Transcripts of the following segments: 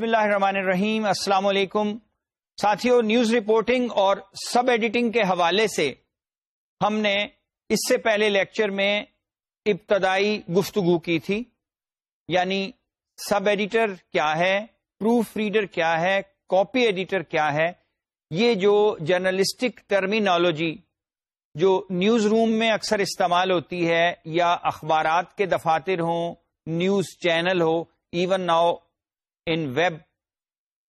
بسم اللہ الرحمن الرحیم، السلام علیکم۔ ساتھیوں نیوز رپورٹنگ اور سب ایڈیٹنگ کے حوالے سے ہم نے اس سے پہلے لیکچر میں ابتدائی گفتگو کی تھی۔ یعنی سب ایڈیٹر کیا ہے، پروف ریڈر کیا ہے، کاپی ایڈیٹر کیا ہے، یہ جو جرنلسٹک ٹرمینالوجی جو نیوز روم میں اکثر استعمال ہوتی ہے یا اخبارات کے دفاتر ہوں، news channel who, even now in web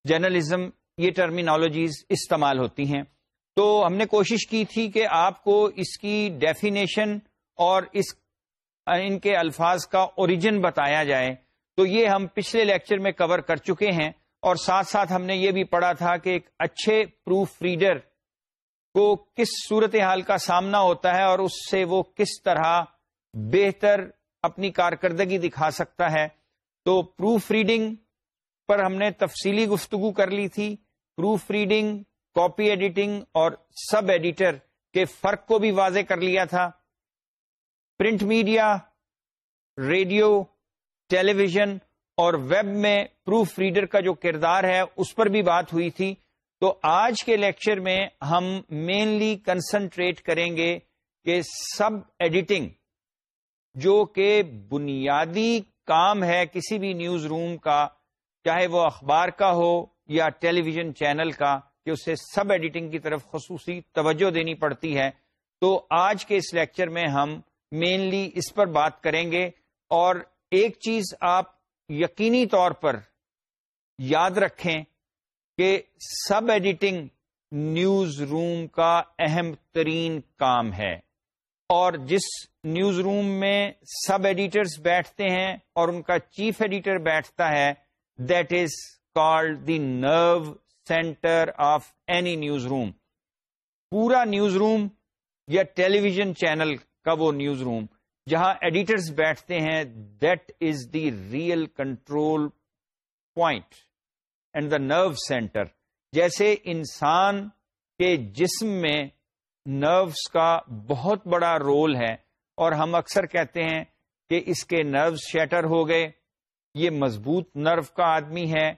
journalism یہ ٹرمینالوجیز استعمال ہوتی ہیں۔ تو ہم نے کوشش کی تھی کہ آپ کو اس کی ڈیفینیشن اور اس، ان کے الفاظ کا اوریجن بتایا جائے۔ تو یہ ہم پچھلے لیکچر میں کور کر چکے ہیں۔ اور ساتھ ساتھ ہم نے یہ بھی پڑھا تھا کہ ایک اچھے پروف ریڈر کو کس صورتحال کا سامنا ہوتا ہے اور اس سے وہ کس طرح بہتر اپنی کارکردگی دکھا سکتا ہے۔ تو پروف ریڈنگ پر ہم نے تفصیلی گفتگو کر لی تھی، پروف ریڈنگ، کاپی ایڈیٹنگ اور سب ایڈیٹر کے فرق کو بھی واضح کر لیا تھا۔ Print media, radio television اور ویب میں پروف ریڈر کا جو کردار ہے، اس پر بھی بات ہوئی تھی۔ تو آج کے لیکچر میں ہم مینلی کنسنٹریٹ کریں گے کہ سب ایڈیٹنگ، جو کہ بنیادی کام ہے کسی بھی نیوز روم کا چاہے وہ اخبار کا ہو یا ٹیلی ویژن چینل کا کہ اسے سب ایڈیٹنگ کی طرف خصوصی توجہ دینی پڑتی ہے، تو آج کے اس لیکچر میں ہم مینلی اس پر بات کریں گے اور ایک چیز آپ یقینی طور پر یاد رکھیں کہ سب ایڈیٹنگ نیوز روم کا اہم ترین کام ہے۔ اور جس نیوز روم میں سب ایڈیٹرز بیٹھتے ہیں اور ان کا چیف ایڈیٹر بیٹھتا ہے that is called the nerve centre of any newsroom پورا نیوز روم یا ٹیلی ویژن چینل کا وہ نیوز روم جہاں ایڈیٹرز بیٹھتے ہیں that is the real control point and the nerve centre جیسے انسان کے جسم میں نروس کا بہت بڑا رول ہے اور ہم اکثر کہتے ہیں کہ اس کے نروس شیٹر ہو گئے یہ مضبوط نرو کا آدمی ہے،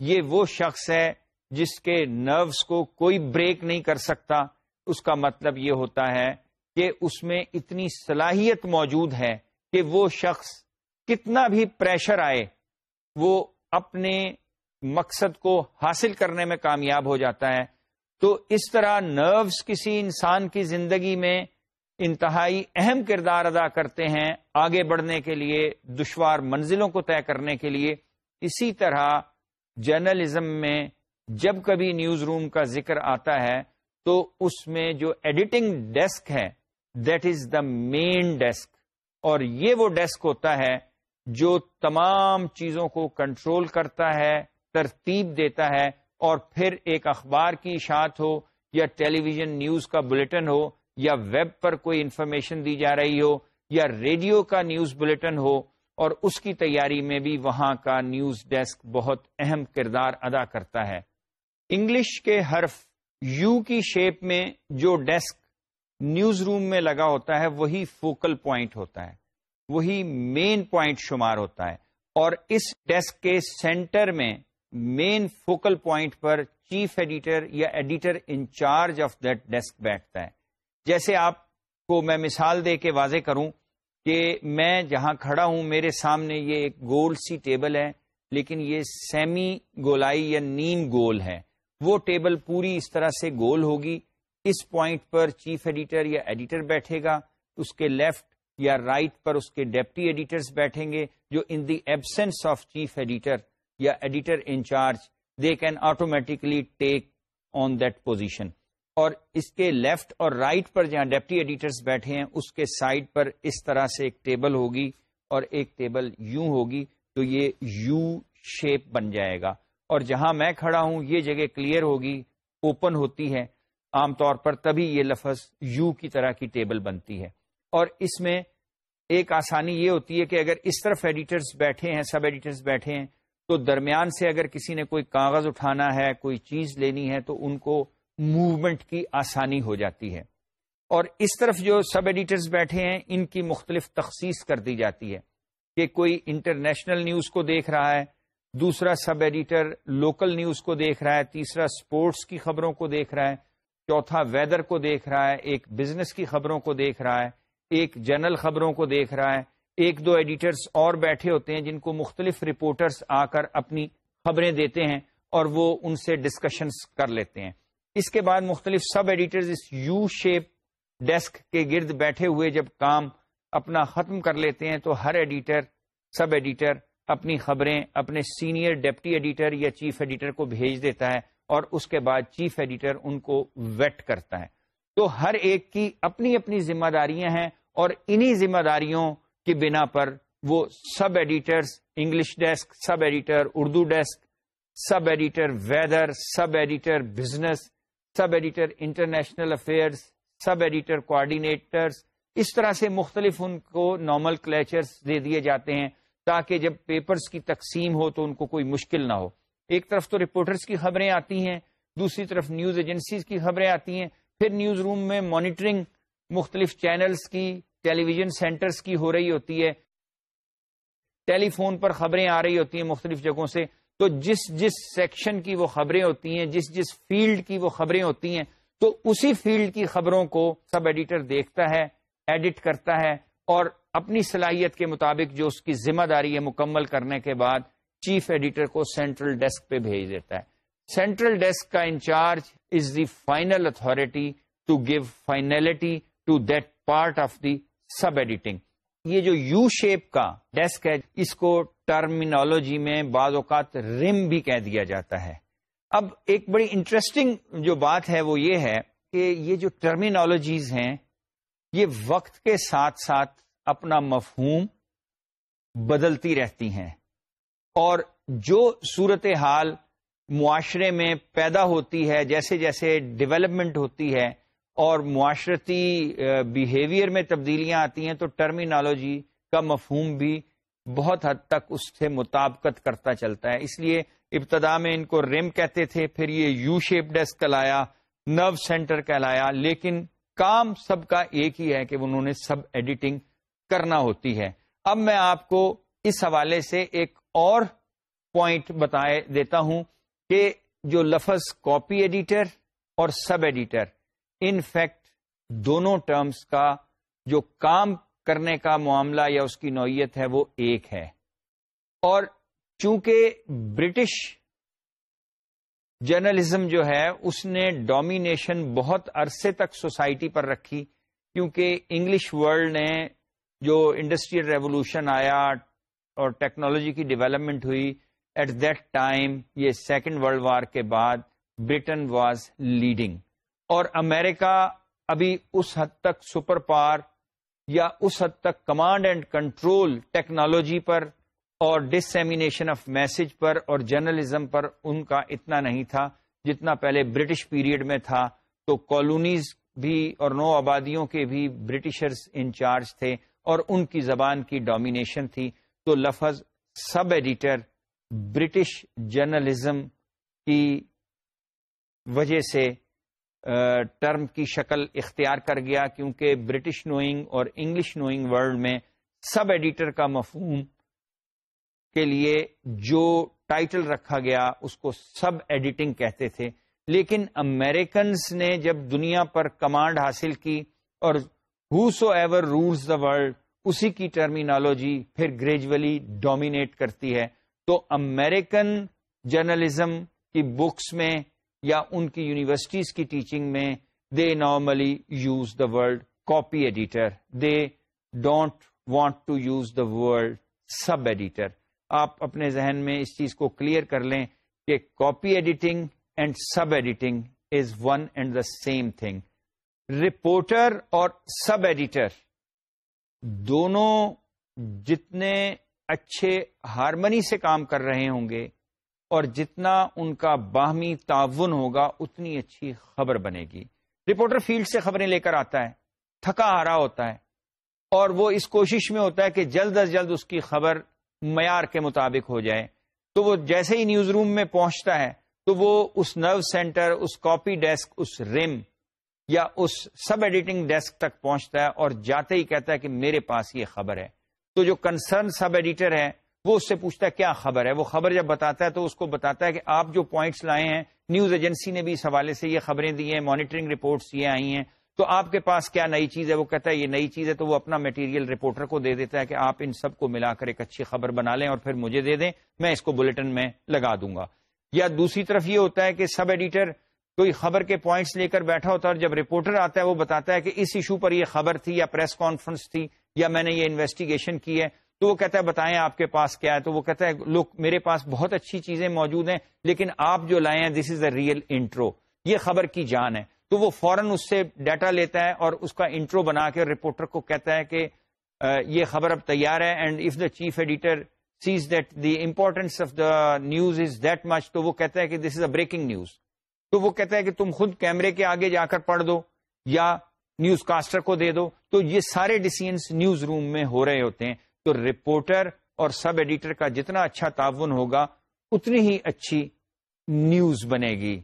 یہ وہ شخص ہے جس کے نروس کو کوئی بریک نہیں کر سکتا۔ اس کا مطلب یہ ہوتا ہے کہ اس میں اتنی صلاحیت موجود ہے کہ وہ شخص کتنا بھی پریشر آئے، وہ اپنے مقصد کو حاصل کرنے میں کامیاب ہو جاتا ہے۔ تو اس طرح نروس کسی انسان کی زندگی میں انتہائی اہم کردار ادا کرتے ہیں آگے بڑھنے کے لیے، دشوار منزلوں کو طے کرنے کے لیے۔ اسی طرح جرنلزم میں جب کبھی نیوز روم کا ذکر آتا ہے تو اس میں جو ایڈیٹنگ ڈیسک ہے، that is the main desk. اور یہ وہ ڈیسک ہوتا ہے جو تمام چیزوں کو کنٹرول کرتا ہے، ترتیب دیتا ہے اور پھر ایک اخبار کی اشاعت ہو یا ٹیلی ویژن نیوز کا بلٹن ہو۔ یا ویب پر کوئی انفارمیشن دی جا رہی ہو، یا ریڈیو کا نیوز بلٹن ہو، اور اس کی تیاری میں بھی وہاں کا نیوز ڈیسک بہت اہم کردار ادا کرتا ہے۔ انگلش کے حرف یو کی شیپ میں جو ڈیسک نیوز روم میں لگا ہوتا ہے، وہی فوکل پوائنٹ ہوتا ہے، وہی مین پوائنٹ شمار ہوتا ہے، اور اس ڈیسک کے سینٹر میں مین فوکل پوائنٹ پر چیف ایڈیٹر یا editor in-charge of that desk بیٹھتا ہے۔ جیسے آپ کو میں مثال دے کے واضح کروں کہ میں جہاں کھڑا ہوں، میرے سامنے یہ ایک گول سی ٹیبل ہے، لیکن یہ سیمی گولائی یا نیم گول ہے۔ وہ ٹیبل پوری اس طرح سے گول ہوگی۔ اس پوائنٹ پر چیف ایڈیٹر یا ایڈیٹر بیٹھے گا، اس کے لیفٹ یا رائٹ right پر اس کے ڈیپٹی ایڈیٹرز بیٹھیں گے جو in the absence of chief editor یا editor in-charge they can automatically take on that position اور اس کے لیفٹ اور رائٹ right پر جہاں ڈیپٹی ایڈیٹرز بیٹھے ہیں، اس کے سائڈ پر اس طرح سے ایک ٹیبل ہوگی اور ایک ٹیبل یوں ہوگی تو یہ یو شیپ بن جائے گا۔ اور جہاں میں کھڑا ہوں، یہ جگہ کلیئر ہوگی اوپن ہوتی ہے۔ عام طور پر تبھی یہ لفظ یو کی طرح کی ٹیبل بنتی ہے۔ اور اس میں ایک آسانی یہ ہوتی ہے کہ اگر اس طرف ایڈیٹرز بیٹھے ہیں سب ایڈیٹرز بیٹھے ہیں، تو درمیان سے اگر کسی نے کوئی کاغذ اٹھانا ہے، کوئی چیز لینی ہے، تو ان کو موومنٹ کی آسانی ہو جاتی ہے۔ اور اس طرف جو سب ایڈیٹرز بیٹھے ہیں، ان کی مختلف تخصیص کر دی جاتی ہے کہ کوئی انٹرنیشنل نیوز کو دیکھ رہا ہے، دوسرا سب ایڈیٹر لوکل نیوز کو دیکھ رہا ہے، تیسرا سپورٹس کی خبروں کو دیکھ رہا ہے، چوتھا ویدر کو دیکھ رہا ہے، ایک بزنس کی خبروں کو دیکھ رہا ہے، ایک جنرل خبروں کو دیکھ رہا ہے۔ ایک دو ایڈیٹرز اور بیٹھے ہوتے ہیں جن کو مختلف رپورٹرز آ کر اپنی خبریں دیتے ہیں اور وہ ان سے ڈسکشنز کر لیتے ہیں۔ اس کے بعد مختلف سب ایڈیٹرز اس یو شیپ ڈیسک کے گرد بیٹھے ہوئے جب کام اپنا ختم کر لیتے ہیں تو ہر ایڈیٹر، سب ایڈیٹر اپنی خبریں اپنے سینئر ڈپٹی ایڈیٹر یا چیف ایڈیٹر کو بھیج دیتا ہے اور اس کے بعد چیف ایڈیٹر ان کو ویٹ کرتا ہے۔ تو ہر ایک کی اپنی اپنی ذمہ داریاں ہیں اور انہی ذمہ داریوں کی بنا پر وہ sub editors, English desk, sub editor, Urdu desk, sub editor weather, sub editor business sub editor international affairs sub editor coordinators, اس طرح سے مختلف ان کو نارمل کلیچرز دے دیے جاتے ہیں تاکہ جب پیپرز کی تقسیم ہو تو ان کو کوئی مشکل نہ ہو۔ ایک طرف تو رپورٹرز کی خبریں آتی ہیں، دوسری طرف نیوز ایجنسیز کی خبریں آتی ہیں، پھر نیوز روم میں مانیٹرنگ مختلف چینلز کی ٹیلی ویژن سینٹرز کی ہو رہی ہوتی ہے، ٹیلی فون پر خبریں آ رہی ہوتی ہیں مختلف جگہوں سے۔ تو جس جس سیکشن کی وہ خبریں ہوتی ہیں، جس جس فیلڈ کی وہ خبریں ہوتی ہیں، تو اسی فیلڈ کی خبروں کو سب ایڈیٹر دیکھتا ہے ایڈٹ کرتا ہے اور اپنی صلاحیت کے مطابق جو اس کی ذمہ داری ہے مکمل کرنے کے بعد چیف ایڈیٹر کو سینٹرل ڈیسک پہ بھیج دیتا ہے۔ سینٹرل ڈیسک کا in-charge is the final authority to give finality to that part of the sub editing یہ جو یو شیپ کا ڈیسک ہے، اس کو ٹرمینالوجی میں بعض اوقات رم بھی کہہ دیا جاتا ہے۔ اب ایک بڑی انٹرسٹنگ جو بات ہے وہ یہ ہے کہ یہ جو ٹرمینالوجیز ہیں، یہ وقت کے ساتھ ساتھ اپنا مفہوم بدلتی رہتی ہیں۔ اور جو صورت حال معاشرے میں پیدا ہوتی ہے، جیسے جیسے ڈیولپمنٹ ہوتی ہے اور معاشرتی بیہیویئر میں تبدیلیاں آتی ہیں تو ٹرمینالوجی کا مفہوم بھی بہت حد تک اس سے مطابقت کرتا چلتا ہے۔ اس لیے ابتدا میں ان کو ریم کہتے تھے، پھر یہ یو شیپ ڈیسک کہلایا، نرو سینٹر کہلایا، لیکن کام سب کا ایک ہی ہے کہ انہوں نے سب ایڈیٹنگ کرنا ہوتی ہے۔ اب میں آپ کو اس حوالے سے ایک اور پوائنٹ بتائے دیتا ہوں کہ جو لفظ کاپی ایڈیٹر اور سب ایڈیٹر ان فیکٹ دونوں ٹرمز کا جو کام کرنے کا معاملہ یا اس کی نوعیت ہے وہ ایک ہے۔ اور چونکہ برٹش جرنلزم جو ہے، اس نے ڈومینیشن بہت عرصے تک سوسائٹی پر رکھی، کیونکہ انگلش ورلڈ نے جو انڈسٹریل ریولوشن آیا اور ٹیکنالوجی کی ڈیولپمنٹ ہوئی، ایٹ دیٹ ٹائم یہ سیکنڈ ورلڈ وار کے بعد برٹن واز لیڈنگ۔ اور امریکہ ابھی اس حد تک سپر پار یا اس حد تک کمانڈ اینڈ کنٹرول ٹیکنالوجی پر اور ڈسمینیشن آف میسج پر اور جرنلزم پر ان کا اتنا نہیں تھا جتنا پہلے برٹش پیریڈ میں تھا تو کالونیز بھی اور نو آبادیوں کے بھی برٹشرز انچارج تھے اور ان کی زبان کی ڈومینیشن تھی تو لفظ سب ایڈیٹر برٹش جرنلزم کی وجہ سے ٹرم کی شکل اختیار کر گیا کیونکہ برٹش نوئنگ اور انگلش نوئنگ ورلڈ میں سب ایڈیٹر کا مفہوم کے لیے جو ٹائٹل رکھا گیا، اس کو سب ایڈیٹنگ کہتے تھے۔ لیکن امیریکنز نے جب دنیا پر کمانڈ حاصل کی اور whosoever rules the world, اسی کی ٹرمینالوجی پھر گریجولی ڈومینیٹ کرتی ہے۔ تو امیریکن جرنلزم کی بکس میں یا ان کی یونیورسٹیز کی ٹیچنگ میں they normally use the word copy editor they don't want to use the word sub editor آپ اپنے ذہن میں اس چیز کو کلیئر کر لیں کہ copy editing and sub editing is one and the same thing reporter اور سب ایڈیٹر دونوں جتنے اچھے ہارمنی سے کام کر رہے ہوں گے اور جتنا ان کا باہمی تعاون ہوگا، اتنی اچھی خبر بنے گی۔ رپورٹر فیلڈ سے خبریں لے کر آتا ہے، تھکا ہارا ہوتا ہے۔ اور وہ اس کوشش میں ہوتا ہے کہ جلد از جلد اس کی خبر معیار کے مطابق ہو جائے۔ تو وہ جیسے ہی نیوز روم میں پہنچتا ہے، تو وہ اس نرو سینٹر، اس کاپی ڈیسک، اس رم یا اس سب ایڈیٹنگ ڈیسک تک پہنچتا ہے اور جاتے ہی کہتا ہے کہ میرے پاس یہ خبر ہے۔ تو جو کنسرن سب ایڈیٹر ہے وہ اس سے پوچھتا ہے کیا خبر ہے؟ وہ خبر جب بتاتا ہے تو اس کو بتاتا ہے کہ آپ جو پوائنٹس لائے ہیں نیوز ایجنسی نے بھی اس حوالے سے یہ خبریں دی ہیں مانیٹرنگ رپورٹس یہ آئی ہیں۔ تو آپ کے پاس کیا نئی چیز ہے؟ وہ کہتا ہے یہ نئی چیز ہے تو وہ اپنا میٹیریل رپورٹر کو دے دیتا ہے کہ آپ ان سب کو ملا کر ایک اچھی خبر بنا لیں اور پھر مجھے دے دیں، میں اس کو بلٹن میں لگا دوں گا۔ یا دوسری طرف یہ ہوتا ہے کہ سب ایڈیٹر کوئی خبر کے پوائنٹس لے کر بیٹھا ہوتا ہے اور جب رپورٹر آتا ہے وہ بتاتا ہے کہ اس ایشو پر یہ خبر تھی یا پریس کانفرنس تھی یا میں نے یہ انویسٹیگیشن کی ہے۔ تو وہ کہتا ہے، بتائیں آپ کے پاس کیا ہے؟ تو وہ کہتا ہے، لوگ، میرے پاس بہت اچھی چیزیں موجود ہیں، لیکن آپ جو لائے ہیں دس از اے ریئل انٹرو یہ خبر کی جان ہے۔ تو وہ فوراً اس سے ڈیٹا لیتا ہے اور اس کا انٹرو بنا کے رپورٹر کو کہتا ہے کہ یہ خبر اب تیار ہے and if the chief editor sees that the importance of the news is that much تو وہ کہتا ہے کہ دس از اے بریکنگ نیوز تو وہ کہتا ہے کہ تم خود کیمرے کے آگے جا کر پڑھ دو یا نیوز کاسٹر کو دے دو۔ تو یہ سارے ڈیسیزنس نیوز روم میں ہو رہے ہوتے ہیں۔ تو رپورٹر اور سب ایڈیٹر کا جتنا اچھا تعاون ہوگا، اتنی ہی اچھی نیوز بنے گی،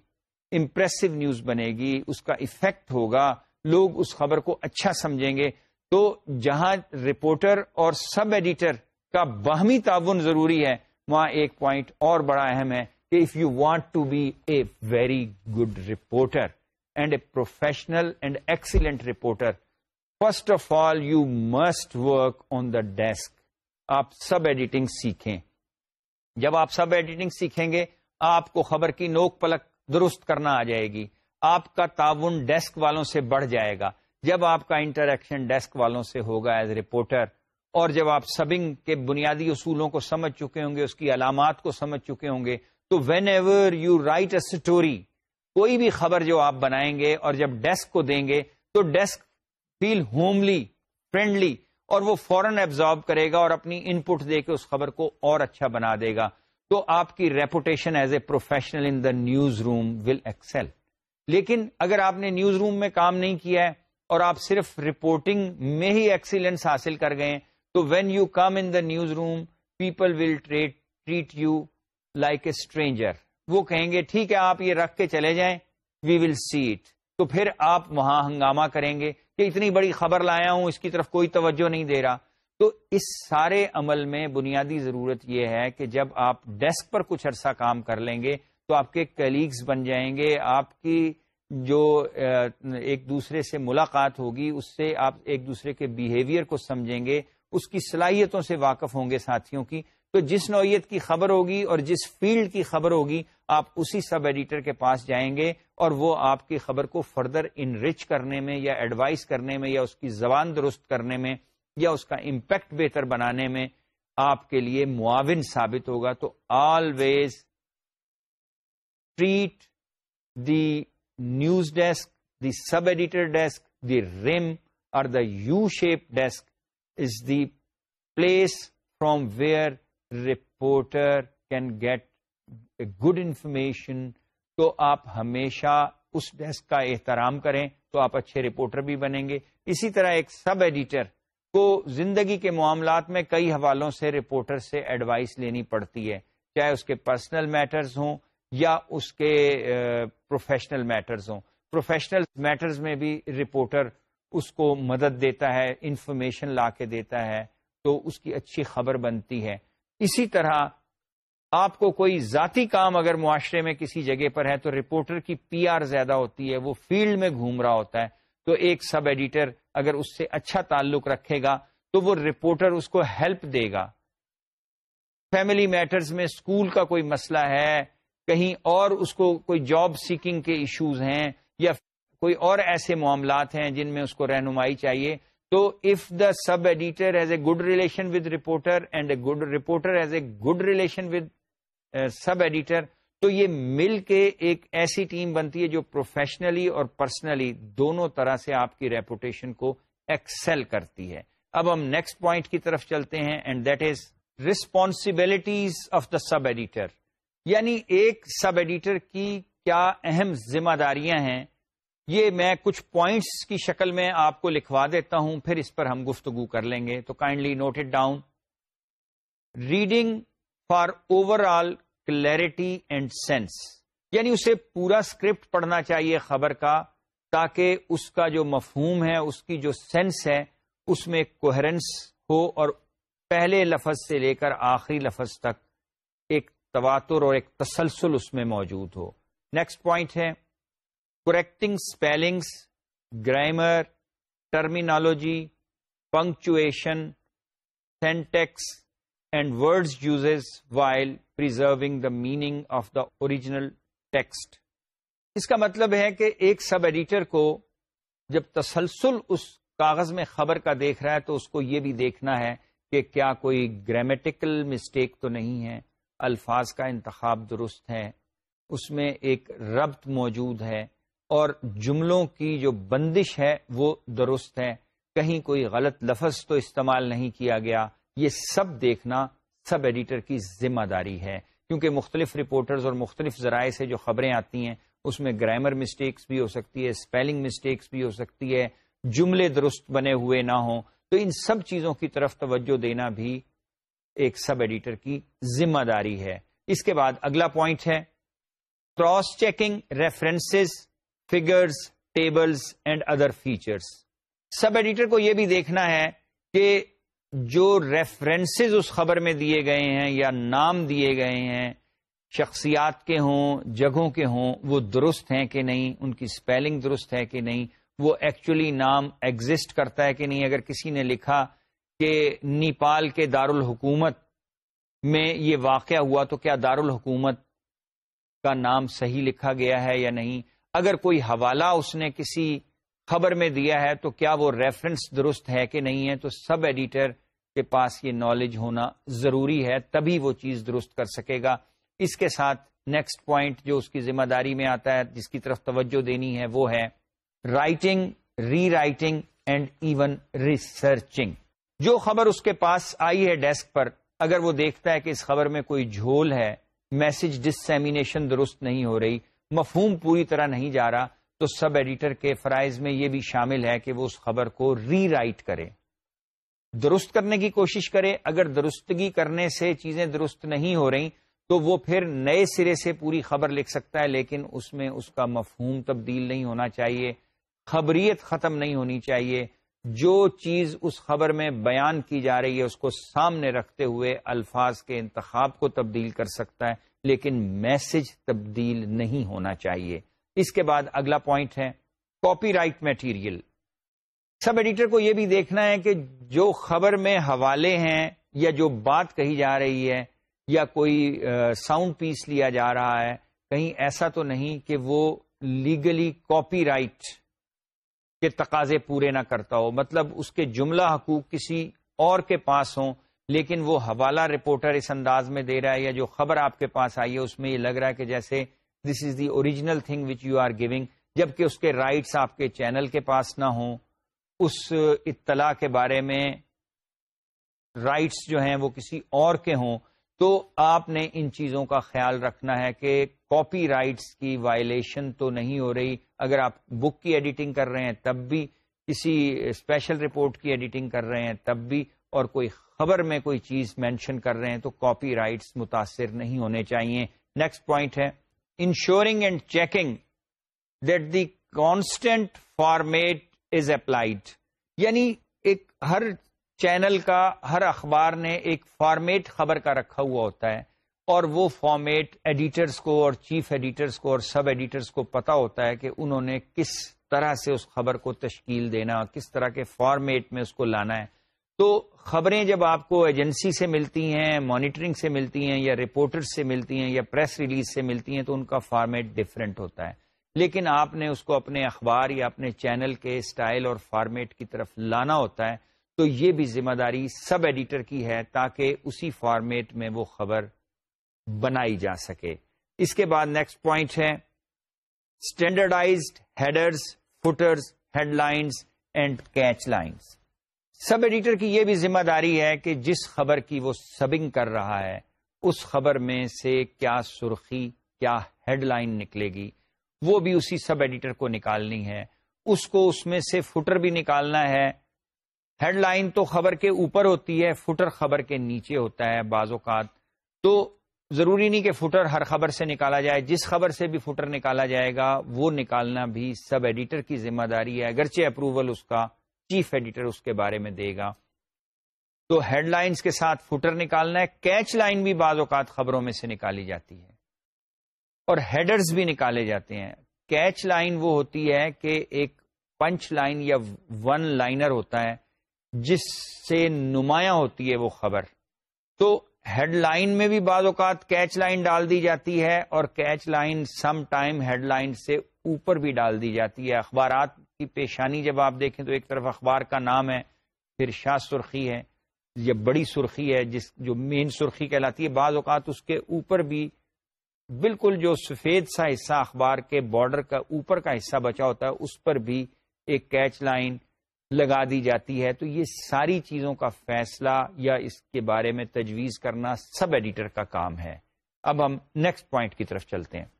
امپریسو نیوز بنے گی، اس کا افیکٹ ہوگا، لوگ اس خبر کو اچھا سمجھیں گے۔ تو جہاں رپورٹر اور سب ایڈیٹر کا باہمی تعاون ضروری ہے، وہاں ایک پوائنٹ اور بڑا اہم ہے کہ if you want to be a very good reporter and a professional and excellent reporter first of all you must work on the desk آپ سب ایڈیٹنگ سیکھیں۔ جب آپ سب ایڈیٹنگ سیکھیں گے، آپ کو خبر کی نوک پلک درست کرنا آ جائے گی۔ آپ کا تعاون ڈیسک والوں سے بڑھ جائے گا۔ جب آپ کا انٹریکشن ڈیسک والوں سے ہوگا ایز رپورٹر اور جب آپ سبنگ کے بنیادی اصولوں کو سمجھ چکے ہوں گے، اس کی علامات کو سمجھ چکے ہوں گے، تو whenever you write a story کوئی بھی خبر جو آپ بنائیں گے اور جب ڈیسک کو دیں گے، تو ڈیسک فیل ہوملی فرینڈلی اور وہ فوراً ایبزارو کرے گا اور اپنی ان پٹ دے کے اس خبر کو اور اچھا بنا دے گا۔ تو آپ کی reputation as a professional in the newsroom will excel لیکن اگر آپ نے نیوز روم میں کام نہیں کیا ہے اور آپ صرف رپورٹنگ میں ہی ایکسیلنس حاصل کر گئے تو when you come in the newsroom people will treat you like a stranger وہ کہیں گے، ٹھیک ہے، آپ یہ رکھ کے چلے جائیں وی ول سی اٹ تو پھر آپ وہاں ہنگامہ کریں گے۔ کہ اتنی بڑی خبر لایا ہوں، اس کی طرف کوئی توجہ نہیں دے رہا۔ تو اس سارے عمل میں بنیادی ضرورت یہ ہے کہ جب آپ ڈیسک پر کچھ عرصہ کام کر لیں گے تو آپ کے کلیگز بن جائیں گے، آپ کی جو ایک دوسرے سے ملاقات ہوگی، اس سے آپ ایک دوسرے کے بیہیویئر کو سمجھیں گے، اس کی صلاحیتوں سے واقف ہوں گے ساتھیوں کی۔ تو جس نوعیت کی خبر ہوگی اور جس فیلڈ کی خبر ہوگی، آپ اسی سب ایڈیٹر کے پاس جائیں گے اور وہ آپ کی خبر کو فردر انرچ کرنے میں یا ایڈوائز کرنے میں یا اس کی زبان درست کرنے میں یا اس کا امپیکٹ بہتر بنانے میں آپ کے لیے معاون ثابت ہوگا۔ تو always treat the news desk the sub editor desk the rim اور the U shape desk is the place from where reporter can get a good information تو آپ ہمیشہ اس ڈیسک کا احترام کریں تو آپ اچھے رپورٹر بھی بنیں گے۔ اسی طرح ایک سب ایڈیٹر کو زندگی کے معاملات میں کئی حوالوں سے رپورٹر سے ایڈوائس لینی پڑتی ہے، چاہے اس کے پرسنل میٹرز ہوں یا اس کے پروفیشنل میٹرز ہوں۔ پروفیشنل میٹرز میں بھی رپورٹر اس کو مدد دیتا ہے انفارمیشن لا کے دیتا ہے، تو اس کی اچھی خبر بنتی ہے۔ اسی طرح آپ کو کوئی ذاتی کام اگر معاشرے میں کسی جگہ پر ہے تو رپورٹر کی پی آر زیادہ ہوتی ہے، وہ فیلڈ میں گھوم رہا ہوتا ہے۔ تو ایک سب ایڈیٹر اگر اس سے اچھا تعلق رکھے گا تو وہ رپورٹر اس کو ہیلپ دے گا۔ فیملی میٹرز میں اسکول کا کوئی مسئلہ ہے، کہیں اور اس کو کوئی جاب سیکنگ کے ایشوز ہیں یا کوئی اور ایسے معاملات ہیں جن میں اس کو رہنمائی چاہیے تو if the sub editor has a good relation with reporter and a good reporter has a good relation with sub editor تو یہ مل کے ایک ایسی ٹیم بنتی ہے جو پروفیشنلی اور پرسنلی دونوں طرح سے آپ کی ریپوٹیشن کو ایکسل کرتی ہے۔ اب ہم نیکسٹ پوائنٹ کی طرف چلتے ہیں and that is responsibilities of the sub editor یعنی ایک سب ایڈیٹر کی کیا اہم ذمہ داریاں ہیں یہ میں کچھ پوائنٹس کی شکل میں آپ کو لکھوا دیتا ہوں، پھر اس پر ہم گفتگو کر لیں گے۔ تو kindly note it down reading for overall clarity and sense یعنی اسے پورا اسکرپٹ پڑھنا چاہیے خبر کا، تاکہ اس کا جو مفہوم ہے، اس کی جو سینس ہے، اس میں کوہرنس ہو اور پہلے لفظ سے لے کر آخری لفظ تک ایک تواتر اور ایک تسلسل اس میں موجود ہو۔ نیکسٹ پوائنٹ ہے۔ Correcting spellings grammar terminology punctuation syntax and words uses while preserving the meaning of the original text اس کا مطلب ہے کہ ایک سب ایڈیٹر کو جب تسلسل اس کاغذ میں خبر کا دیکھ رہا ہے تو اس کو یہ بھی دیکھنا ہے کہ کیا کوئی گرامیٹیکل مسٹیک تو نہیں ہے، الفاظ کا انتخاب درست ہے۔ اس میں ایک ربط موجود ہے۔ اور جملوں کی جو بندش ہے وہ درست ہے کہیں کوئی غلط لفظ تو استعمال نہیں کیا گیا۔ یہ سب دیکھنا سب ایڈیٹر کی ذمہ داری ہے۔ کیونکہ مختلف رپورٹرز اور مختلف ذرائع سے جو خبریں آتی ہیں، اس میں گرامر مسٹیکس بھی ہو سکتی ہے اسپیلنگ مسٹیکس بھی ہو سکتی ہے، جملے درست بنے ہوئے نہ ہوں۔ تو ان سب چیزوں کی طرف توجہ دینا بھی ایک سب ایڈیٹر کی ذمہ داری ہے۔ اس کے بعد اگلا پوائنٹ ہے cross checking reference figures tables and other features sub editor کو یہ بھی دیکھنا ہے کہ جو ریفرنسز اس خبر میں دیے گئے ہیں یا نام دیے گئے ہیں، شخصیات کے ہوں، جگہوں کے ہوں، وہ درست ہیں کہ نہیں؟ ان کی سپیلنگ درست ہے کہ نہیں؟ وہ ایکچولی نام ایگزٹ کرتا ہے کہ نہیں؟ اگر کسی نے لکھا کہ نیپال کے دارالحکومت میں یہ واقعہ ہوا تو کیا دارالحکومت کا نام صحیح لکھا گیا ہے یا نہیں؟ اگر کوئی حوالہ اس نے کسی خبر میں دیا ہے تو کیا وہ ریفرنس درست ہے کہ نہیں ہے؟ تو سب ایڈیٹر کے پاس یہ نالج ہونا ضروری ہے، تبھی وہ چیز درست کر سکے گا۔ اس کے ساتھ نیکسٹ پوائنٹ جو اس کی ذمہ داری میں آتا ہے، جس کی طرف توجہ دینی ہے، وہ ہے writing rewriting and even researching جو خبر اس کے پاس آئی ہے ڈیسک پر، اگر وہ دیکھتا ہے کہ اس خبر میں کوئی جھول ہے میسج ڈسمینیشن درست نہیں ہو رہی مفہوم پوری طرح نہیں جا رہا، تو سب ایڈیٹر کے فرائض میں یہ بھی شامل ہے کہ وہ اس خبر کو ری رائٹ کرے۔ درست کرنے کی کوشش کرے۔ اگر درستگی کرنے سے چیزیں درست نہیں ہو رہی تو وہ پھر نئے سرے سے پوری خبر لکھ سکتا ہے، لیکن اس میں اس کا مفہوم تبدیل نہیں ہونا چاہیے، خبریت ختم نہیں ہونی چاہیے۔ جو چیز اس خبر میں بیان کی جا رہی ہے، اس کو سامنے رکھتے ہوئے الفاظ کے انتخاب کو تبدیل کر سکتا ہے۔ لیکن میسج تبدیل نہیں ہونا چاہیے۔ اس کے بعد اگلا پوائنٹ ہے copyright material sub editor کو یہ بھی دیکھنا ہے کہ جو خبر میں حوالے ہیں یا جو بات کہی جا رہی ہے یا کوئی ساؤنڈ پیس لیا جا رہا ہے، کہیں ایسا تو نہیں کہ وہ لیگلی کاپی رائٹ کے تقاضے پورے نہ کرتا ہو۔ مطلب اس کے جملہ حقوق کسی اور کے پاس ہوں لیکن وہ حوالہ رپورٹر اس انداز میں دے رہا ہے یا جو خبر آپ کے پاس آئی ہے، اس میں یہ لگ رہا ہے کہ جیسے this is the original thing which you are giving جبکہ اس کے رائٹس آپ کے چینل کے پاس نہ ہوں۔ اس اطلاع کے بارے میں رائٹس جو ہیں وہ کسی اور کے ہوں۔ تو آپ نے ان چیزوں کا خیال رکھنا ہے کہ کاپی رائٹس کی وائلیشن تو نہیں ہو رہی۔ اگر آپ بک کی ایڈیٹنگ کر رہے ہیں، تب بھی کسی اسپیشل رپورٹ کی ایڈیٹنگ کر رہے ہیں، تب بھی اور کوئی خبر میں کوئی چیز مینشن کر رہے ہیں تو کاپی رائٹس متاثر نہیں ہونے چاہیے۔ نیکسٹ پوائنٹ ہے ensuring and checking that the constant format is applied یعنی ایک ہر چینل کا، ہر اخبار نے ایک فارمیٹ خبر کا رکھا ہوا ہوتا ہے۔ اور وہ فارمیٹ ایڈیٹرز کو اور چیف ایڈیٹرز کو اور سب ایڈیٹرز کو پتا ہوتا ہے کہ انہوں نے کس طرح سے اس خبر کو تشکیل دینا، کس طرح کے فارمیٹ میں اس کو لانا ہے۔ تو خبریں جب آپ کو ایجنسی سے ملتی ہیں مانیٹرنگ سے ملتی ہیں یا رپورٹر سے ملتی ہیں یا پریس ریلیز سے ملتی ہیں تو ان کا فارمیٹ ڈفرینٹ ہوتا ہے۔ لیکن آپ نے اس کو اپنے اخبار یا اپنے چینل کے اسٹائل اور فارمیٹ کی طرف لانا ہوتا ہے تو یہ بھی ذمہ داری سب ایڈیٹر کی ہے تاکہ اسی فارمیٹ میں وہ خبر بنائی جا سکے۔ اس کے بعد نیکسٹ پوائنٹ ہے۔ Standardised headers footers headlines and catchlines sub editor کی یہ بھی ذمہ داری ہے کہ جس خبر کی وہ سبنگ کر رہا ہے، اس خبر میں سے کیا سرخی، کیا ہیڈ لائن نکلے گی، وہ بھی اسی سب ایڈیٹر کو نکالنی ہے۔ اس کو اس میں سے فٹر بھی نکالنا ہے۔ ہیڈ لائن تو خبر کے اوپر ہوتی ہے فٹر خبر کے نیچے ہوتا ہے بعض اوقات۔ تو ضروری نہیں کہ فٹر ہر خبر سے نکالا جائے، جس خبر سے بھی فٹر نکالا جائے گا، وہ نکالنا بھی سب ایڈیٹر کی ذمہ داری ہے، اگرچہ اپروول اس کا۔ چیف ایڈیٹر اس کے بارے میں دے گا۔ تو ہیڈ لائنز کے ساتھ فوٹر نکالنا ہے، کیچ لائن بھی بعض اوقات خبروں میں سے نکالی جاتی ہے۔ اور ہیڈرز بھی نکالے جاتے ہیں۔ کیچ لائن وہ ہوتی ہے کہ ایک پنچ لائن یا ون لائنر ہوتا ہے، جس سے نمایاں ہوتی ہے وہ خبر۔ تو ہیڈ لائن میں بھی بعض اوقات کیچ لائن ڈال دی جاتی ہے اور catchline sometime headline سے اوپر بھی ڈال دی جاتی ہے۔ اخبارات کی پیشانی جب آپ دیکھیں تو ایک طرف اخبار کا نام ہے، پھر شاہ سرخی ہے یہ بڑی سرخی ہے، جس جو مین سرخی کہلاتی ہے، بعض اوقات اس کے اوپر بھی بالکل جو سفید سا حصہ اخبار کے بارڈر کا اوپر کا حصہ بچا ہوتا ہے، اس پر بھی ایک کیچ لائن لگا دی جاتی ہے۔ تو یہ ساری چیزوں کا فیصلہ یا اس کے بارے میں تجویز کرنا سب ایڈیٹر کا کام ہے۔ اب ہم نیکسٹ پوائنٹ کی طرف چلتے ہیں۔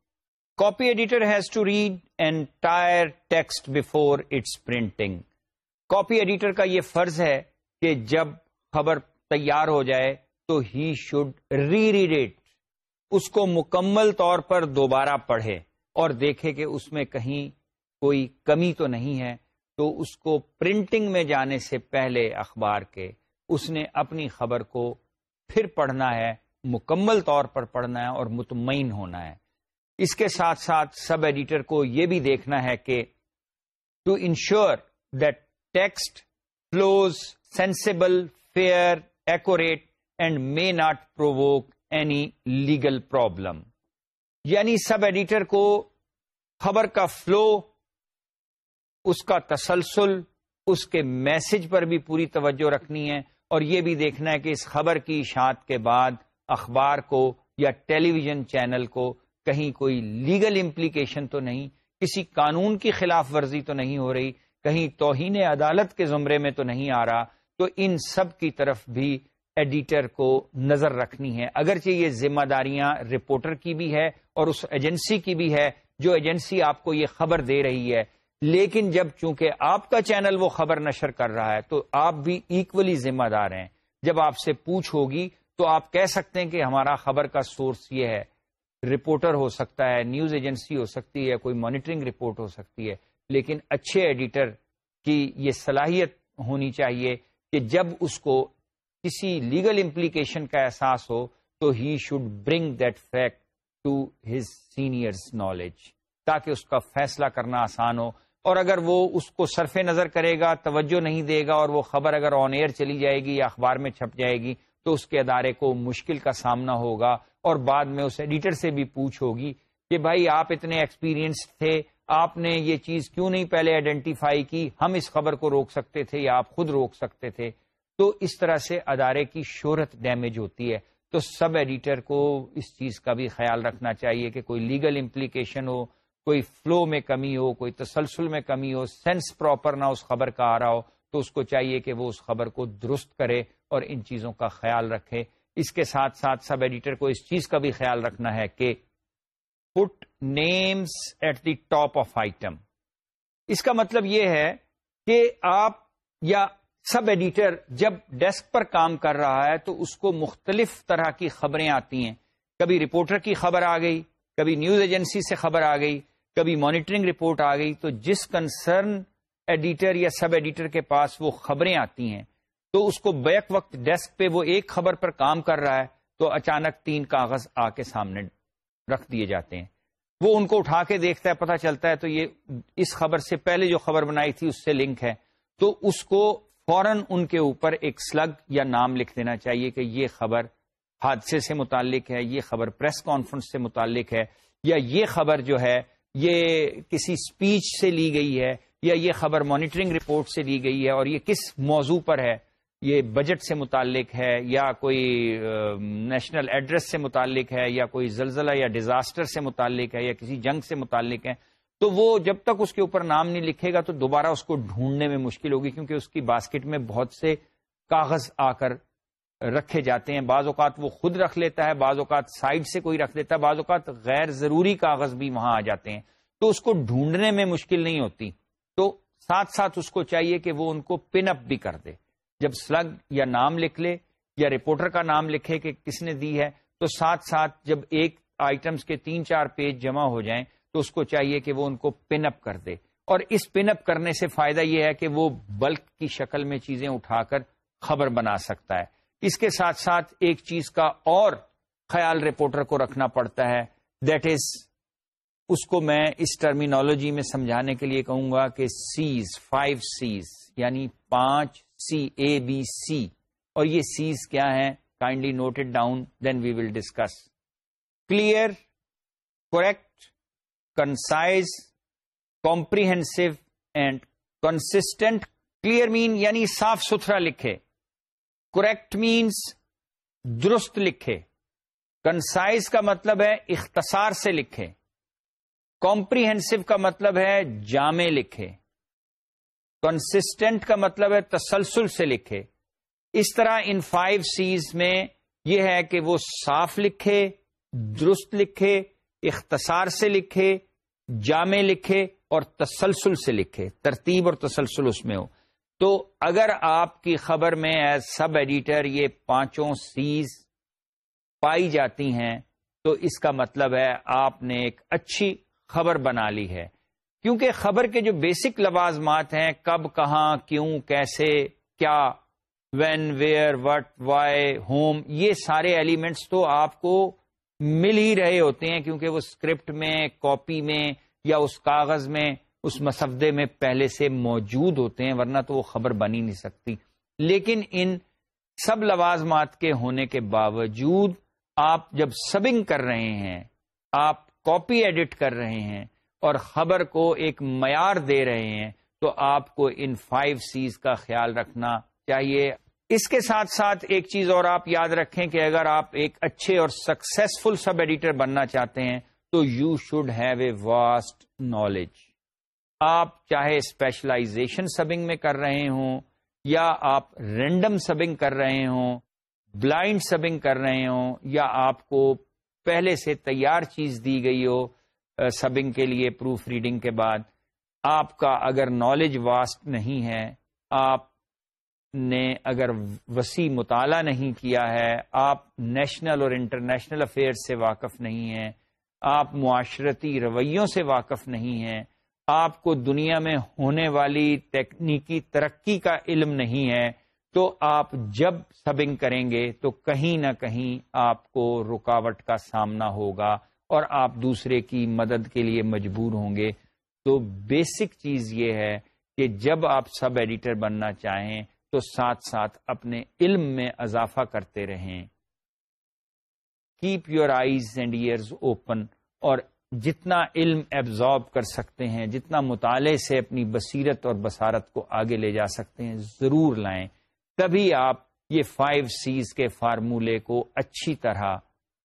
Copy editor has to read and tire text before it's printing copy editor کا یہ فرض ہے کہ جب خبر تیار ہو جائے تو he should reread it اس کو مکمل طور پر دوبارہ پڑھے اور دیکھے کہ اس میں کہیں کوئی کمی تو نہیں ہے تو اس کو پرنٹنگ میں جانے سے پہلے اخبار کے اس نے اپنی خبر کو پھر پڑھنا ہے، مکمل طور پر پڑھنا ہے اور مطمئن ہونا ہے۔ اس کے ساتھ ساتھ سب ایڈیٹر کو یہ بھی دیکھنا ہے کہ to ensure that text flows sensible fair accurate and may not provoke any legal problem یعنی سب ایڈیٹر کو خبر کا فلو اس کا تسلسل، اس کے میسج پر بھی پوری توجہ رکھنی ہے اور یہ بھی دیکھنا ہے کہ اس خبر کی اشاعت کے بعد اخبار کو یا ٹیلی ویژن چینل کو کہیں کوئی لیگل امپلیکیشن تو نہیں، کسی قانون کی خلاف ورزی تو نہیں ہو رہی، کہیں توہین عدالت کے زمرے میں تو نہیں آ رہا، تو ان سب کی طرف بھی ایڈیٹر کو نظر رکھنی ہے۔ اگرچہ یہ ذمہ داریاں رپورٹر کی بھی ہے اور اس ایجنسی کی بھی ہے، جو ایجنسی آپ کو یہ خبر دے رہی ہے۔ لیکن جب چونکہ آپ کا چینل وہ خبر نشر کر رہا ہے، تو آپ بھی ایکولی ذمہ دار ہیں۔ جب آپ سے پوچھ ہوگی تو آپ کہہ سکتے ہیں کہ ہمارا خبر کا سورس یہ ہے۔ رپورٹر ہو سکتا ہے نیوز ایجنسی ہو سکتی ہے، کوئی مانیٹرنگ رپورٹ ہو سکتی ہے۔ لیکن اچھے ایڈیٹر کی یہ صلاحیت ہونی چاہیے کہ جب اس کو کسی لیگل امپلیکیشن کا احساس ہو، تو he should bring that fact to his seniors knowledge تاکہ اس کا فیصلہ کرنا آسان ہو۔ اور اگر وہ اس کو صرف نظر کرے گا، توجہ نہیں دے گا، اور وہ خبر اگر آن ایئر چلی جائے گی یا اخبار میں چھپ جائے گی، تو اس کے ادارے کو مشکل کا سامنا ہوگا۔ اور بعد میں اس ایڈیٹر سے بھی پوچھ ہوگی کہ بھائی آپ اتنے ایکسپیرینس تھے، آپ نے یہ چیز کیوں نہیں پہلے آئیڈینٹیفائی کی؟ ہم اس خبر کو روک سکتے تھے یا آپ خود روک سکتے تھے؟ تو اس طرح سے ادارے کی شہرت ڈیمیج ہوتی ہے۔ تو سب ایڈیٹر کو اس چیز کا بھی خیال رکھنا چاہیے کہ کوئی لیگل امپلیکیشن ہو، کوئی فلو میں کمی ہو، کوئی تسلسل میں کمی ہو سینس پراپر نہ اس خبر کا آ رہا ہو، تو اس کو چاہیے کہ وہ اس خبر کو درست کرے اور ان چیزوں کا خیال رکھے۔ اس کے ساتھ ساتھ سب ایڈیٹر کو اس چیز کا بھی خیال رکھنا ہے کہ put names at the top of item. اس کا مطلب یہ ہے کہ آپ یا سب ایڈیٹر جب ڈیسک پر کام کر رہا ہے تو اس کو مختلف طرح کی خبریں آتی ہیں۔ کبھی رپورٹر کی خبر آ گئی، کبھی نیوز ایجنسی سے خبر آ گئی، کبھی مانیٹرنگ رپورٹ آ گئی۔ تو جس کنسرن ایڈیٹر یا سب ایڈیٹر کے پاس وہ خبریں آتی ہیں۔ تو اس کو بیک وقت ڈیسک پہ وہ ایک خبر پر کام کر رہا ہے تو اچانک تین کاغذ آ کے سامنے رکھ دیے جاتے ہیں۔ وہ ان کو اٹھا کے دیکھتا ہے، پتہ چلتا ہے تو یہ اس خبر سے پہلے جو خبر بنائی تھی اس سے لنک ہے۔ تو اس کو فوراً ان کے اوپر ایک سلگ یا نام لکھ دینا چاہیے کہ یہ خبر حادثے سے متعلق ہے، یہ خبر پریس کانفرنس سے متعلق ہے، یا یہ خبر جو ہے، یہ کسی اسپیچ سے لی گئی ہے، یا یہ خبر مانیٹرنگ رپورٹ سے لی گئی ہے اور یہ کس موضوع پر ہے۔ یہ بجٹ سے متعلق ہے یا کوئی نیشنل ایڈریس سے متعلق ہے یا کوئی زلزلہ یا ڈیزاسٹر سے متعلق ہے یا کسی جنگ سے متعلق ہے، تو وہ جب تک اس کے اوپر نام نہیں لکھے گا تو دوبارہ اس کو ڈھونڈنے میں مشکل ہوگی کیونکہ اس کی باسکٹ میں بہت سے کاغذ آ کر رکھے جاتے ہیں۔ بعض اوقات وہ خود رکھ لیتا ہے، بعض اوقات سائڈ سے کوئی رکھ دیتا ہے، بعض اوقات غیر ضروری کاغذ بھی وہاں آ جاتے ہیں۔ تو اس کو ڈھونڈنے میں مشکل نہیں ہوتی۔ تو ساتھ ساتھ اس کو چاہیے کہ وہ ان کو پن اپ بھی کر دے۔ جب سلگ یا نام لکھ لے یا رپورٹر کا نام لکھے کہ کس نے دی ہے، تو ساتھ ساتھ جب ایک آئٹمس کے تین چار پیج جمع ہو جائیں، تو اس کو چاہیے کہ وہ ان کو پن اپ کر دے۔ اور اس پن اپ کرنے سے فائدہ یہ ہے کہ وہ بلک کی شکل میں چیزیں اٹھا کر خبر بنا سکتا ہے۔ اس کے ساتھ ساتھ ایک چیز کا اور خیال رپورٹر کو رکھنا پڑتا ہے دیٹ از اس کو میں اس ٹرمینالوجی میں سمجھانے کے لیے کہوں گا کہ سیز فائیو سیز یعنی پانچ سی اے بی سی اور یہ سیز کیا ہے kindly noted down then we will discuss clear correct concise comprehensive and constant clear mean یعنی صاف ستھرا لکھے. کریکٹ مینس درست لکھے. کنسائز کا مطلب ہے اختصار سے لکھے. کمپریہنسو کا مطلب ہے جامع لکھے. کنسٹنٹ کا مطلب ہے تسلسل سے لکھے۔ اس طرح ان فائیو سیز میں یہ ہے کہ وہ صاف لکھے، درست لکھے، اختصار سے لکھے، جامع لکھے اور تسلسل سے لکھے، ترتیب اور تسلسل اس میں ہو۔ تو اگر آپ کی خبر میں ایز سب ایڈیٹر یہ پانچوں سیز پائی جاتی ہیں، تو اس کا مطلب ہے آپ نے ایک اچھی خبر بنا لی ہے۔ کیونکہ خبر کے جو بیسک لوازمات ہیں، کب، کہاں، کیوں، کیسے، کیا when where what why whom یہ سارے ایلیمنٹس تو آپ کو مل ہی رہے ہوتے ہیں کیونکہ وہ اسکرپٹ میں کاپی میں یا اس کاغذ میں، اس مسودے میں پہلے سے موجود ہوتے ہیں، ورنہ تو وہ خبر بن ہی نہیں سکتی۔ لیکن ان سب لوازمات کے ہونے کے باوجود آپ جب سبنگ کر رہے ہیں، آپ کاپی ایڈٹ کر رہے ہیں اور خبر کو ایک معیار دے رہے ہیں، تو آپ کو ان فائیو سیز کا خیال رکھنا چاہیے۔ اس کے ساتھ ساتھ ایک چیز اور آپ یاد رکھیں کہ اگر آپ ایک اچھے اور سکسیسفل سب ایڈیٹر بننا چاہتے ہیں، تو you should have a vast knowledge آپ چاہے اسپیشلائزیشن سبنگ میں کر رہے ہوں، یا آپ رینڈم سبنگ کر رہے ہوں بلائنڈ سبنگ کر رہے ہوں، یا آپ کو پہلے سے تیار چیز دی گئی ہو سبنگ کے لیے پروف ریڈنگ کے بعد، آپ کا اگر نالج واسٹ نہیں ہے، آپ نے اگر وسیع مطالعہ نہیں کیا ہے، آپ نیشنل اور انٹرنیشنل افیئر سے واقف نہیں ہیں، آپ معاشرتی رویوں سے واقف نہیں ہیں، آپ کو دنیا میں ہونے والی تکنیکی ترقی کا علم نہیں ہے، تو آپ جب سبنگ کریں گے تو کہیں نہ کہیں آپ کو رکاوٹ کا سامنا ہوگا۔ اور آپ دوسرے کی مدد کے لیے مجبور ہوں گے۔ تو بیسک چیز یہ ہے کہ جب آپ سب ایڈیٹر بننا چاہیں تو ساتھ ساتھ اپنے علم میں اضافہ کرتے رہیں۔ Keep your eyes and ears open اور جتنا علم ایبزارب کر سکتے ہیں، جتنا مطالعے سے اپنی بصیرت اور بصارت کو آگے لے جا سکتے ہیں، ضرور لائیں۔ تبھی آپ یہ فائیو سیز کے فارمولے کو اچھی طرح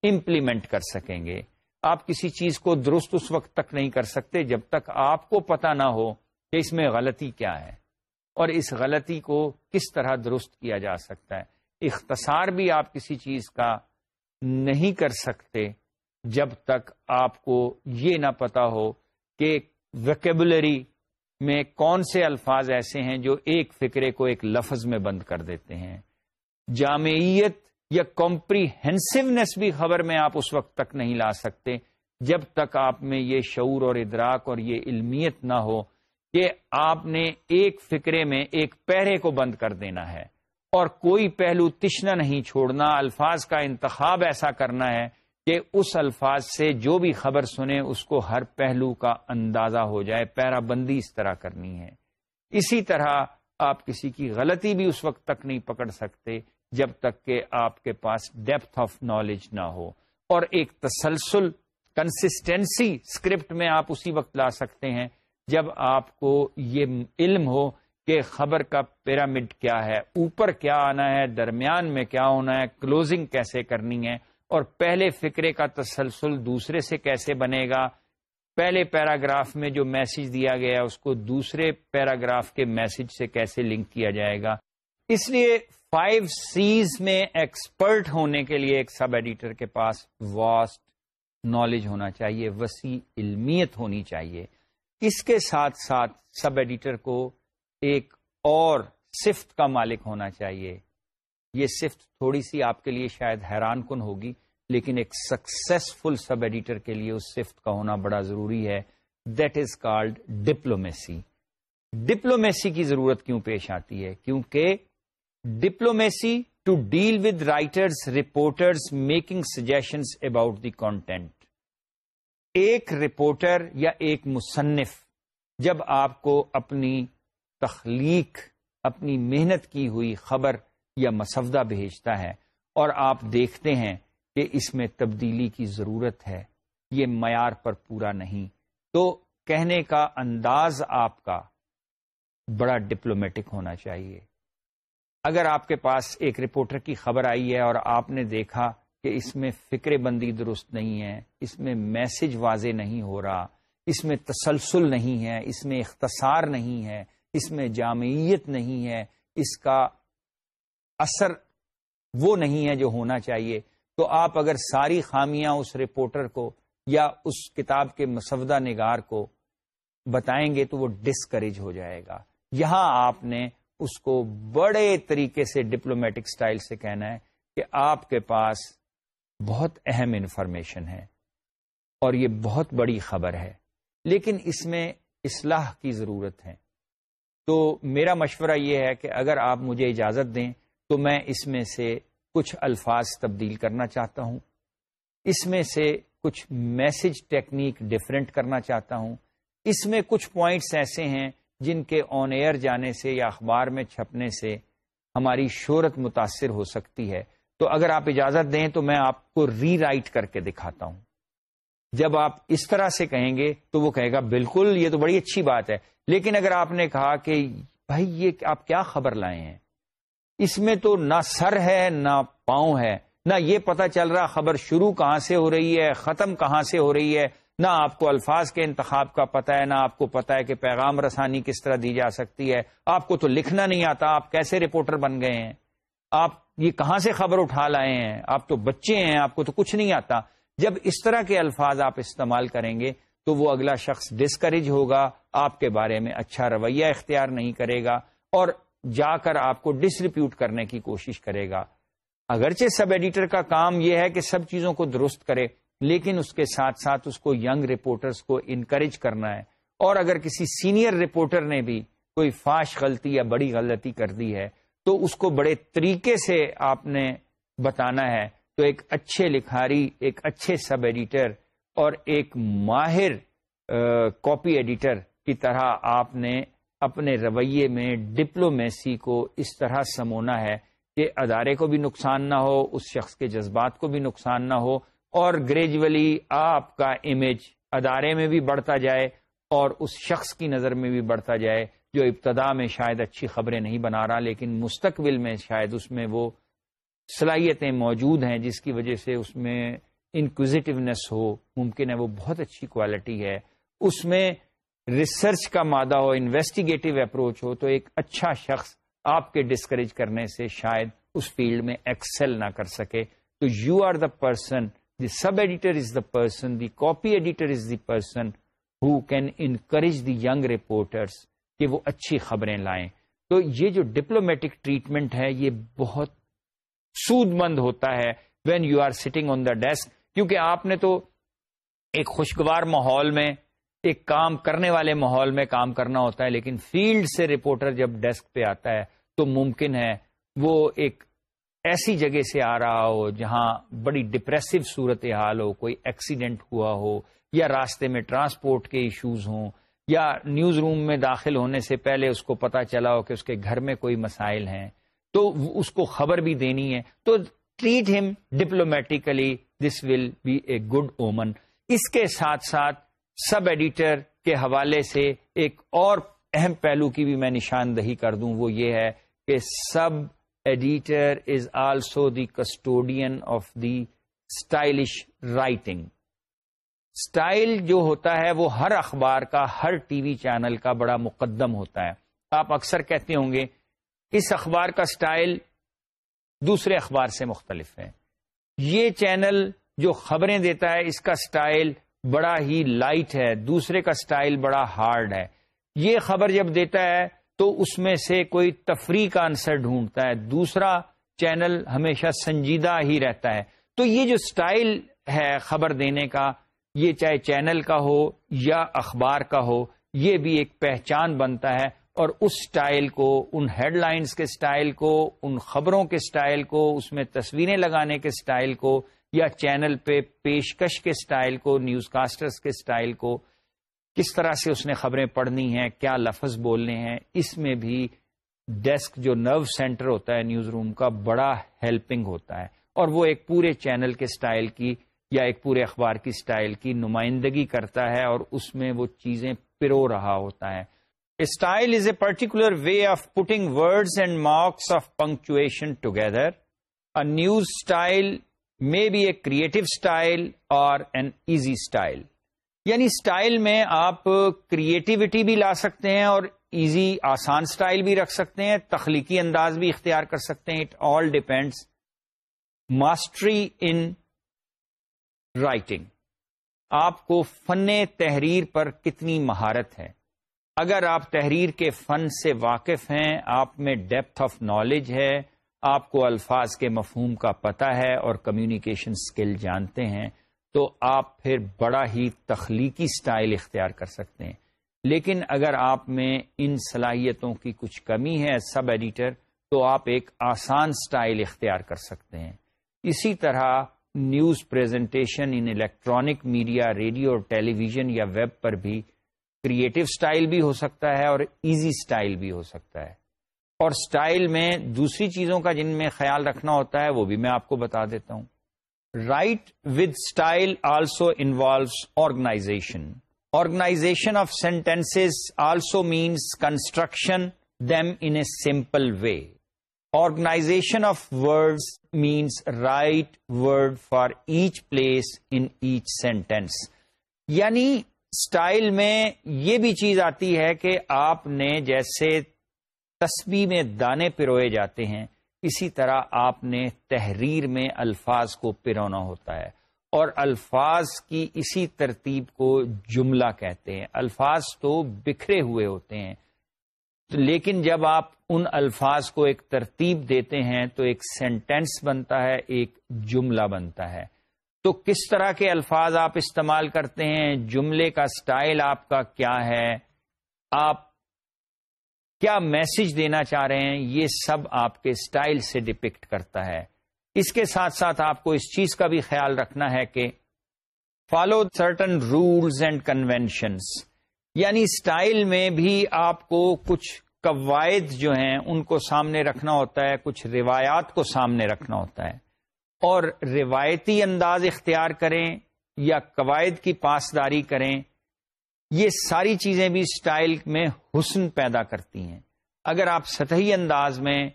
امپلیمنٹ کر سکیں گے۔ آپ کسی چیز کو درست اس وقت تک نہیں کر سکتے جب تک آپ کو پتا نہ ہو کہ اس میں غلطی کیا ہے اور اس غلطی کو کس طرح درست کیا جا سکتا ہے۔ اختصار بھی آپ کسی چیز کا نہیں کر سکتے جب تک آپ کو یہ نہ پتا ہو کہ ویکیبلری میں کون سے الفاظ ایسے ہیں جو ایک فکرے کو ایک لفظ میں بند کر دیتے ہیں۔ جامعیت یا کمپریہنسونیس بھی خبر میں آپ اس وقت تک نہیں لا سکتے جب تک آپ میں یہ شعور اور ادراک اور یہ علمیت نہ ہو کہ آپ نے ایک فکرے میں ایک پہرے کو بند کر دینا ہے اور کوئی پہلو تشنا نہیں چھوڑنا، الفاظ کا انتخاب ایسا کرنا ہے کہ اس الفاظ سے جو بھی خبر سنے اس کو ہر پہلو کا اندازہ ہو جائے پیرا بندی اس طرح کرنی ہے۔ اسی طرح آپ کسی کی غلطی بھی اس وقت تک نہیں پکڑ سکتے جب تک کہ آپ کے پاس ڈیپتھ آف نالج نہ ہو۔ اور ایک تسلسل کنسسٹینسی اسکرپٹ میں آپ اسی وقت لا سکتے ہیں جب آپ کو یہ علم ہو کہ خبر کا پیرامڈ کیا ہے، اوپر کیا آنا ہے، درمیان میں کیا ہونا ہے کلوزنگ کیسے کرنی ہے، اور پہلے فکرے کا تسلسل دوسرے سے کیسے بنے گا۔ پہلے پیراگراف میں جو میسج دیا گیا اس کو دوسرے پیراگراف کے میسج سے کیسے لنک کیا جائے گا۔ اس لیے فائیو سیز میں ایکسپرٹ ہونے کے لیے ایک سب ایڈیٹر کے پاس واسٹ نالج ہونا چاہیے، وسیع علمیت ہونی چاہیے۔ اس کے ساتھ ساتھ سب ایڈیٹر کو ایک اور صفت کا مالک ہونا چاہیے۔ یہ صفت تھوڑی سی آپ کے لیے شاید حیران کن ہوگی، لیکن ایک سکسیسفل سب ایڈیٹر کے لیے اس صفت کا ہونا بڑا ضروری ہے۔ That is called diplomacy diplomacy کی ضرورت کیوں پیش آتی ہے؟ کیونکہ diplomacy to deal with writers, reporters making suggestions about the content. ایک رپورٹر یا ایک مصنف جب آپ کو اپنی تخلیق، اپنی محنت کی ہوئی خبر یا مسودہ بھیجتا ہے اور آپ دیکھتے ہیں کہ اس میں تبدیلی کی ضرورت ہے، یہ معیار پر پورا نہیں، تو کہنے کا انداز آپ کا بڑا ڈپلومیٹک ہونا چاہیے۔ اگر آپ کے پاس ایک رپورٹر کی خبر آئی ہے اور آپ نے دیکھا کہ اس میں فکر بندی درست نہیں ہے، اس میں میسج واضح نہیں ہو رہا، اس میں تسلسل نہیں ہے، اس میں اختصار نہیں ہے، اس میں جامعیت نہیں ہے، اس کا اثر وہ نہیں ہے جو ہونا چاہیے، تو آپ اگر ساری خامیاں اس رپورٹر کو یا اس کتاب کے مسودہ نگار کو بتائیں گے تو وہ ڈسکریج ہو جائے گا۔ یہاں آپ نے اس کو بڑے طریقے سے ڈپلومیٹک سٹائل سے کہنا ہے کہ آپ کے پاس بہت اہم انفارمیشن ہے اور یہ بہت بڑی خبر ہے۔ لیکن اس میں اصلاح کی ضرورت ہے۔ تو میرا مشورہ یہ ہے کہ اگر آپ مجھے اجازت دیں تو میں اس میں سے کچھ الفاظ تبدیل کرنا چاہتا ہوں۔ اس میں سے کچھ میسج ٹیکنیک ڈفرینٹ کرنا چاہتا ہوں۔ اس میں کچھ پوائنٹس ایسے ہیں جن کے آن ایئر جانے سے یا اخبار میں چھپنے سے ہماری شہرت متاثر ہو سکتی ہے۔ تو اگر آپ اجازت دیں تو میں آپ کو ری رائٹ کر کے دکھاتا ہوں۔ جب آپ اس طرح سے کہیں گے تو وہ کہے گا، بالکل، یہ تو بڑی اچھی بات ہے۔ لیکن اگر آپ نے کہا کہ، بھائی، یہ آپ کیا خبر لائے ہیں؟ اس میں تو نہ سر ہے، نہ پاؤں ہے۔ نہ یہ پتا چل رہا خبر شروع کہاں سے ہو رہی ہے، ختم کہاں سے ہو رہی ہے۔ نہ آپ کو الفاظ کے انتخاب کا پتہ ہے، نہ آپ کو پتا ہے کہ پیغام رسانی کس طرح دی جا سکتی ہے۔ آپ کو تو لکھنا نہیں آتا آپ کیسے رپورٹر بن گئے ہیں۔ آپ یہ کہاں سے خبر اٹھا لائے ہیں؟ آپ تو بچے ہیں، آپ کو تو کچھ نہیں آتا۔ جب اس طرح کے الفاظ آپ استعمال کریں گے تو وہ اگلا شخص ڈسکریج ہوگا، آپ کے بارے میں اچھا رویہ اختیار نہیں کرے گا اور جا کر آپ کو ڈسریپیوٹ کرنے کی کوشش کرے گا۔ اگرچہ سب ایڈیٹر کا کام یہ ہے کہ سب چیزوں کو درست کرے لیکن اس کے ساتھ ساتھ اس کو ینگ رپورٹرز کو انکریج کرنا ہے۔ اور اگر کسی سینئر رپورٹر نے بھی کوئی فاش غلطی یا بڑی غلطی کر دی ہے، تو اس کو بڑے طریقے سے آپ نے بتانا ہے۔ تو ایک اچھے لکھاری، ایک اچھے سب ایڈیٹر اور ایک ماہر کاپی ایڈیٹر کی طرح آپ نے اپنے رویے میں ڈپلومیسی کو اس طرح سمونا ہے کہ ادارے کو بھی نقصان نہ ہو، اس شخص کے جذبات کو بھی نقصان نہ ہو۔ اور گریجولی آپ کا امیج ادارے میں بھی بڑھتا جائے اور اس شخص کی نظر میں بھی بڑھتا جائے جو ابتدا میں شاید اچھی خبریں نہیں بنا رہا، لیکن مستقبل میں شاید اس میں وہ صلاحیتیں موجود ہیں جس کی وجہ سے اس میں انکوزیٹونیس ہو، ممکن ہے وہ بہت اچھی کوالٹی ہے۔ اس میں ریسرچ کا مادہ ہو انویسٹیگیٹو اپروچ ہو، تو ایک اچھا شخص آپ کے ڈسکریج کرنے سے شاید اس فیلڈ میں ایکسل نہ کر سکے۔ تو you are the person the sub editor is the person the copy editor is the person who can encourage the young reporters کہ وہ اچھی خبریں لائیں۔ تو یہ جو ڈپلومیٹک ٹریٹمنٹ ہے، یہ بہت سود مند ہوتا ہے when you are sitting on the desk کیونکہ آپ نے تو ایک خوشگوار ماحول میں، ایک کام کرنے والے ماحول میں کام کرنا ہوتا ہے، لیکن فیلڈ سے رپورٹر جب ڈیسک پہ آتا ہے تو ممکن ہے وہ ایک ایسی جگہ سے آ رہا ہو جہاں بڑی ڈپریسو صورت حال ہو، کوئی ایکسیڈنٹ ہوا ہو، یا راستے میں ٹرانسپورٹ کے ایشوز ہوں، یا نیوز روم میں داخل ہونے سے پہلے اس کو پتا چلا ہو کہ اس کے گھر میں کوئی مسائل ہیں، تو اس کو خبر بھی دینی ہے۔ تو ٹریٹ ہم ڈپلومیٹیکلی دس ول بی اے گڈ اومن اس کے ساتھ ساتھ سب ایڈیٹر کے حوالے سے ایک اور اہم پہلو کی بھی میں نشاندہی کر دوں، وہ یہ ہے کہ sub editor is also the custodian of the stylish writing style جو ہوتا ہے وہ ہر اخبار کا، ہر ٹی وی چینل کا بڑا مقدم ہوتا ہے۔ آپ اکثر کہتے ہوں گے، اس اخبار کا سٹائل دوسرے اخبار سے مختلف ہے۔ یہ چینل جو خبریں دیتا ہے، اس کا سٹائل بڑا ہی لائٹ ہے۔ دوسرے کا سٹائل بڑا ہارڈ ہے۔ یہ خبر جب دیتا ہے تو اس میں سے کوئی تفریح کا انصر ڈھونڈتا ہے، دوسرا چینل ہمیشہ سنجیدہ ہی رہتا ہے۔ تو یہ جو سٹائل ہے خبر دینے کا، یہ چاہے چینل کا ہو یا اخبار کا ہو، یہ بھی ایک پہچان بنتا ہے۔ اور اس سٹائل کو، ان ہیڈ لائنز کے سٹائل کو، ان خبروں کے سٹائل کو، اس میں تصویریں لگانے کے سٹائل کو، یا چینل پہ پیشکش کے سٹائل کو نیوز کاسٹرز کے سٹائل کو کس طرح سے اس نے خبریں پڑھنی ہیں، کیا لفظ بولنے ہیں، اس میں بھی ڈیسک جو نرو سینٹر ہوتا ہے نیوز روم کا بڑا ہیلپنگ ہوتا ہے۔ اور وہ ایک پورے چینل کے سٹائل کی یا ایک پورے اخبار کی سٹائل کی نمائندگی کرتا ہے اور اس میں وہ چیزیں پرو رہا ہوتا ہے۔ Style is a particular way of putting words and marks of punctuation together a news style may be a creative style اور این ایزی اسٹائل یعنی اسٹائل میں آپ کریٹیوٹی بھی لا سکتے ہیں اور ایزی آسان اسٹائل بھی رکھ سکتے ہیں، تخلیقی انداز بھی اختیار کر سکتے ہیں it all depends mastery in writing آپ کو فن تحریر پر کتنی مہارت ہے۔ اگر آپ تحریر کے فن سے واقف ہیں، آپ میں ڈیپتھ آف نالج ہے، آپ کو الفاظ کے مفہوم کا پتہ ہے اور کمیونیکیشن اسکل جانتے ہیں تو آپ پھر بڑا ہی تخلیقی سٹائل اختیار کر سکتے ہیں۔ لیکن اگر آپ میں ان صلاحیتوں کی کچھ کمی ہے سب ایڈیٹر، تو آپ ایک آسان سٹائل اختیار کر سکتے ہیں۔ اسی طرح news presentation in electronic media, radio اور ٹیلی ویژن یا ویب پر بھی کریٹو سٹائل بھی ہو سکتا ہے اور ایزی سٹائل بھی ہو سکتا ہے۔ اور سٹائل میں دوسری چیزوں کا جن میں خیال رکھنا ہوتا ہے، وہ بھی میں آپ کو بتا دیتا ہوں۔ Write with style also involves organisation organisation of sentence also means construction them in a simple way organisation of words means right word for each place in each sentence یعنی اسٹائل میں یہ بھی چیز آتی ہے کہ آپ نے جیسے تسبی میں دانے پروئے جاتے ہیں اسی طرح آپ نے تحریر میں الفاظ کو پرونا ہوتا ہے اور الفاظ کی اسی ترتیب کو جملہ کہتے ہیں۔ الفاظ تو بکھرے ہوئے ہوتے ہیں۔ لیکن جب آپ ان الفاظ کو ایک ترتیب دیتے ہیں تو ایک سینٹینس بنتا ہے، ایک جملہ بنتا ہے۔ تو کس طرح کے الفاظ آپ استعمال کرتے ہیں؟ جملے کا سٹائل آپ کا کیا ہے؟ آپ کیا میسج دینا چاہ رہے ہیں؟ یہ سب آپ کے سٹائل سے ڈپکٹ کرتا ہے۔ اس کے ساتھ ساتھ آپ کو اس چیز کا بھی خیال رکھنا ہے کہ follow certain rules and conventions یعنی سٹائل میں بھی آپ کو کچھ قواعد جو ہیں، ان کو سامنے رکھنا ہوتا ہے، کچھ روایات کو سامنے رکھنا ہوتا ہے۔ اور روایتی انداز اختیار کریں یا قواعد کی پاسداری کریں یہ ساری چیزیں بھی سٹائل میں حسن پیدا کرتی ہیں۔ اگر آپ سطحی انداز میں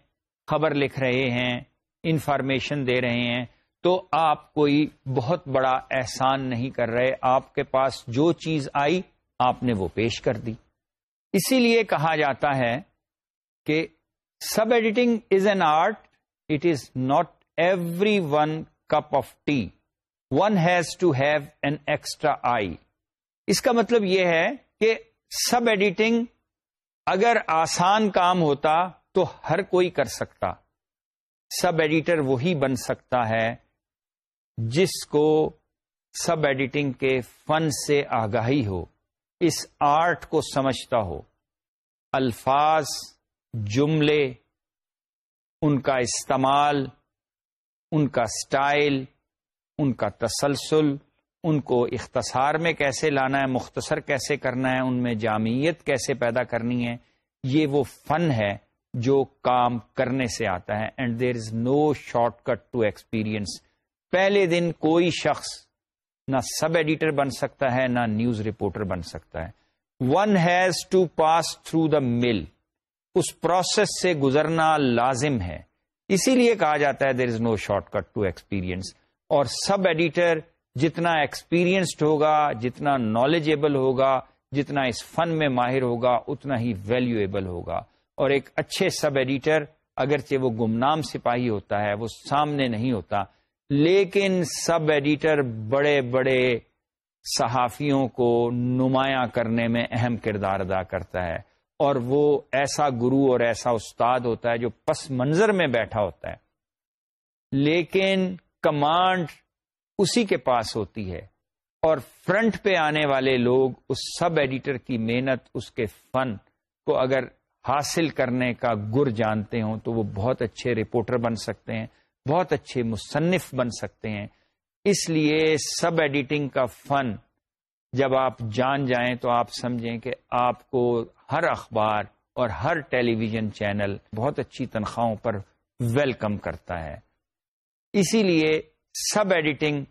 خبر لکھ رہے ہیں، انفارمیشن دے رہے ہیں، تو آپ کوئی بہت بڑا احسان نہیں کر رہے۔ آپ کے پاس جو چیز آئی، آپ نے وہ پیش کر دی۔ اسی لیے کہا جاتا ہے کہ sub editing is an art, it is not every one cup of tea. One has to have an extra eye. اس کا مطلب یہ ہے کہ سب ایڈیٹنگ اگر آسان کام ہوتا تو ہر کوئی کر سکتا۔ سب ایڈیٹر وہی بن سکتا ہے جس کو سب ایڈیٹنگ کے فن سے آگاہی ہو، اس آرٹ کو سمجھتا ہو۔ الفاظ، جملے، ان کا استعمال، ان کا سٹائل، ان کا تسلسل ان کو اختصار میں کیسے لانا ہے، مختصر کیسے کرنا ہے، ان میں جامعیت کیسے پیدا کرنی ہے، یہ وہ فن ہے جو کام کرنے سے آتا ہے۔ And there is no short cut to experience پہلے دن کوئی شخص نہ سب ایڈیٹر بن سکتا ہے، نہ نیوز رپورٹر بن سکتا ہے۔ One has to pass through the mill us process سے گزرنا لازم ہے۔ اسی لیے کہا جاتا ہے there is no short cut to experience اور سب ایڈیٹر جتنا ایکسپیرینسڈ ہوگا، جتنا نالجبل ہوگا، جتنا اس فن میں ماہر ہوگا، اتنا ہی ویلیویبل ہوگا۔ اور ایک اچھے سب ایڈیٹر اگرچہ وہ گمنام سپاہی ہوتا ہے، وہ سامنے نہیں ہوتا، لیکن سب ایڈیٹر بڑے بڑے صحافیوں کو نمایاں کرنے میں اہم کردار ادا کرتا ہے۔ اور وہ ایسا گرو اور ایسا استاد ہوتا ہے جو پس منظر میں بیٹھا ہوتا ہے۔ لیکن کمانڈ اسی کے پاس ہوتی ہے۔ اور فرنٹ پہ آنے والے لوگ، اس سب ایڈیٹر کی محنت، اس کے فن کو اگر حاصل کرنے کا گر جانتے ہوں تو وہ بہت اچھے رپورٹر بن سکتے ہیں، بہت اچھے مصنف بن سکتے ہیں۔ اس لیے سب ایڈیٹنگ کا فن، جب آپ جان جائیں تو آپ سمجھیں کہ آپ کو ہر اخبار اور ہر ٹیلی ویژن چینل بہت اچھی تنخواہوں پر ویلکم کرتا ہے۔ اسی لیے سب ایڈیٹنگ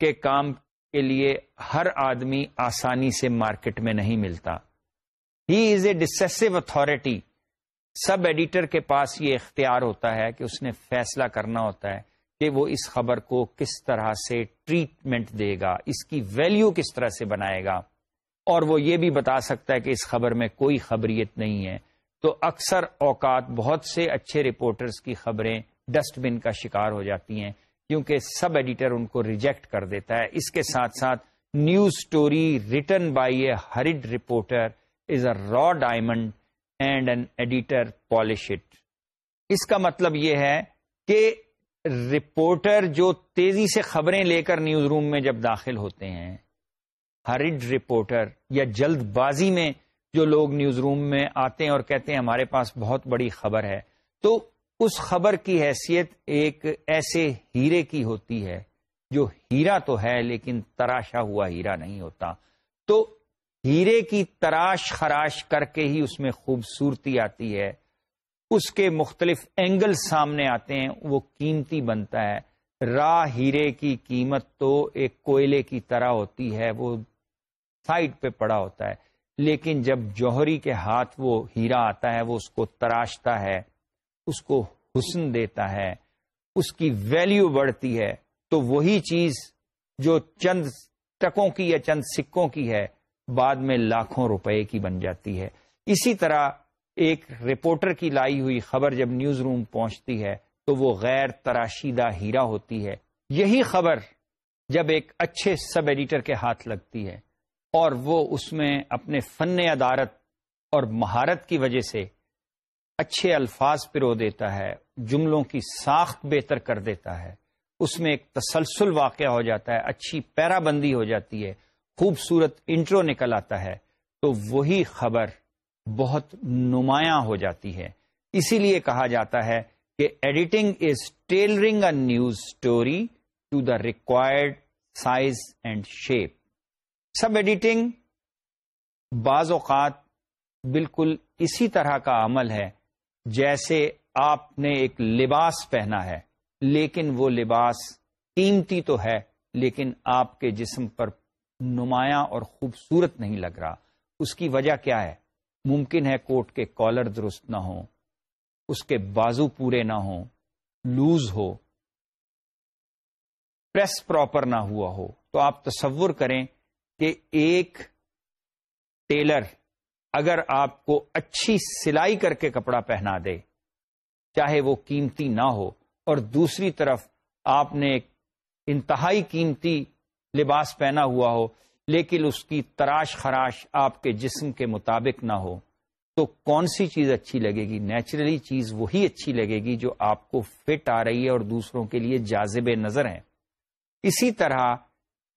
کے کام کے لیے ہر آدمی آسانی سے مارکیٹ میں نہیں ملتا۔ He is a decisive authority sub editor کے پاس یہ اختیار ہوتا ہے کہ اس نے فیصلہ کرنا ہوتا ہے کہ وہ اس خبر کو کس طرح سے ٹریٹمنٹ دے گا، اس کی ویلیو کس طرح سے بنائے گا۔ اور وہ یہ بھی بتا سکتا ہے کہ اس خبر میں کوئی خبریت نہیں ہے۔ تو اکثر اوقات بہت سے اچھے رپورٹرز کی خبریں ڈسٹ بن کا شکار ہو جاتی ہیں۔ کیونکہ سب ایڈیٹر ان کو ریجیکٹ کر دیتا ہے۔ اس کے ساتھ ساتھ news story written by a hurried reporter is a raw diamond and an editor polish it. اس کا مطلب یہ ہے کہ رپورٹر جو تیزی سے خبریں لے کر نیوز روم میں جب داخل ہوتے ہیں ہریڈ رپورٹر یا جلد بازی میں جو لوگ نیوز روم میں آتے ہیں اور کہتے ہیں ہمارے پاس بہت بڑی خبر ہے، تو اس خبر کی حیثیت ایک ایسے ہیرے کی ہوتی ہے جو ہیرا تو ہے لیکن تراشا ہوا ہیرا نہیں ہوتا۔ تو ہیرے کی تراش خراش کر کے ہی اس میں خوبصورتی آتی ہے۔ اس کے مختلف اینگل سامنے آتے ہیں، وہ قیمتی بنتا ہے۔ راہ ہیرے کی قیمت تو ایک کوئلے کی طرح ہوتی ہے، وہ سائڈ پہ پڑا ہوتا ہے۔ لیکن جب جوہری کے ہاتھ وہ ہیرا آتا ہے، وہ اس کو تراشتا ہے۔ اس کو حسن دیتا ہے، اس کی ویلیو بڑھتی ہے، تو وہی چیز جو چند ٹکوں کی یا چند سکوں کی ہے، بعد میں لاکھوں روپے کی بن جاتی ہے۔ اسی طرح ایک رپورٹر کی لائی ہوئی خبر جب نیوز روم پہنچتی ہے، تو وہ غیر تراشیدہ ہیرا ہوتی ہے۔ یہی خبر جب ایک اچھے سب ایڈیٹر کے ہاتھ لگتی ہے، اور وہ اس میں اپنے فن عدارت اور مہارت کی وجہ سے اچھے الفاظ پرو دیتا ہے، جملوں کی ساخت بہتر کر دیتا ہے۔ اس میں ایک تسلسل واقع ہو جاتا ہے، اچھی پیرا بندی ہو جاتی ہے، خوبصورت انٹرو نکل آتا ہے۔ تو وہی خبر بہت نمایاں ہو جاتی ہے۔ اسی لیے کہا جاتا ہے کہ editing is tailoring a news story to the required size and shape. Sub editing بعض اوقات بالکل اسی طرح کا عمل ہے۔ جیسے آپ نے ایک لباس پہنا ہے، لیکن وہ لباس قیمتی تو ہے، لیکن آپ کے جسم پر نمایاں اور خوبصورت نہیں لگ رہا۔ اس کی وجہ کیا ہے؟ ممکن ہے کوٹ کے کالر درست نہ ہوں، اس کے بازو پورے نہ ہوں، لوز ہو، پریس پراپر نہ ہوا ہو۔ تو آپ تصور کریں کہ ایک ٹیلر اگر آپ کو اچھی سلائی کر کے کپڑا پہنا دے، چاہے وہ قیمتی نہ ہو، اور دوسری طرف آپ نے ایک انتہائی قیمتی لباس پہنا ہوا ہو، لیکن اس کی تراش خراش آپ کے جسم کے مطابق نہ ہو، تو کون سی چیز اچھی لگے گی؟ نیچرلی چیز وہی اچھی لگے گی جو آپ کو فٹ آ رہی ہے اور دوسروں کے لیے جازب نظر ہے اسی طرح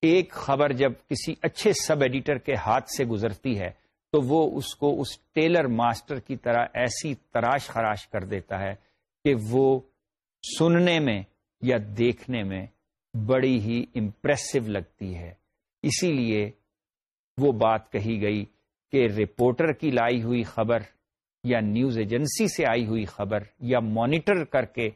ایک خبر جب کسی اچھے سب ایڈیٹر کے ہاتھ سے گزرتی ہے تو وہ اس کو اس ٹیلر ماسٹر کی طرح ایسی تراش خراش کر دیتا ہے کہ وہ سننے میں یا دیکھنے میں بڑی ہی امپریسو لگتی ہے۔ اسی لیے وہ بات کہی گئی کہ رپورٹر کی لائی ہوئی خبر یا نیوز ایجنسی سے آئی ہوئی خبر یا مانیٹر کر کے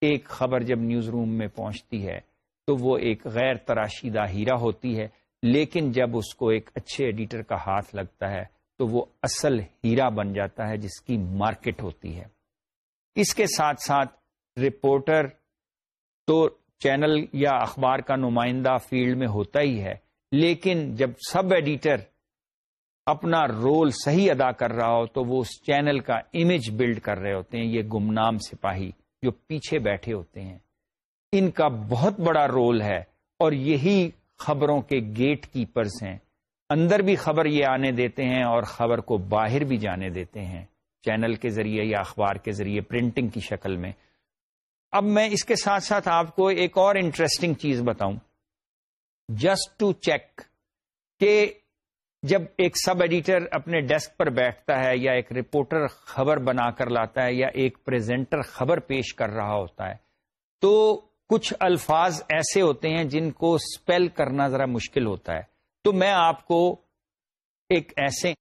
ایک خبر جب نیوز روم میں پہنچتی ہے تو وہ ایک غیر تراشیدہ ہیرا ہوتی ہے۔ لیکن جب اس کو ایک اچھے ایڈیٹر کا ہاتھ لگتا ہے تو وہ اصل ہیرا بن جاتا ہے جس کی مارکیٹ ہوتی ہے۔ اس کے ساتھ ساتھ رپورٹر تو چینل یا اخبار کا نمائندہ فیلڈ میں ہوتا ہی ہے، لیکن جب سب ایڈیٹر اپنا رول صحیح ادا کر رہا ہو تو وہ اس چینل کا امیج بلڈ کر رہے ہوتے ہیں، یہ گمنام سپاہی جو پیچھے بیٹھے ہوتے ہیں۔ ان کا بہت بڑا رول ہے اور یہی خبروں کے گیٹ کیپرز ہیں۔ اندر بھی خبر یہ آنے دیتے ہیں اور خبر کو باہر بھی جانے دیتے ہیں، چینل کے ذریعے یا اخبار کے ذریعے، پرنٹنگ کی شکل میں۔ اب میں اس کے ساتھ ساتھ آپ کو ایک اور انٹرسٹنگ چیز بتاؤں۔ جسٹ ٹو چیک کہ جب ایک سب ایڈیٹر اپنے ڈیسک پر بیٹھتا ہے یا ایک رپورٹر خبر بنا کر لاتا ہے یا ایک پریزنٹر خبر پیش کر رہا ہوتا ہے، تو کچھ الفاظ ایسے ہوتے ہیں جن کو اسپیل کرنا ذرا مشکل ہوتا ہے۔ تو میں آپ کو ایک ایسے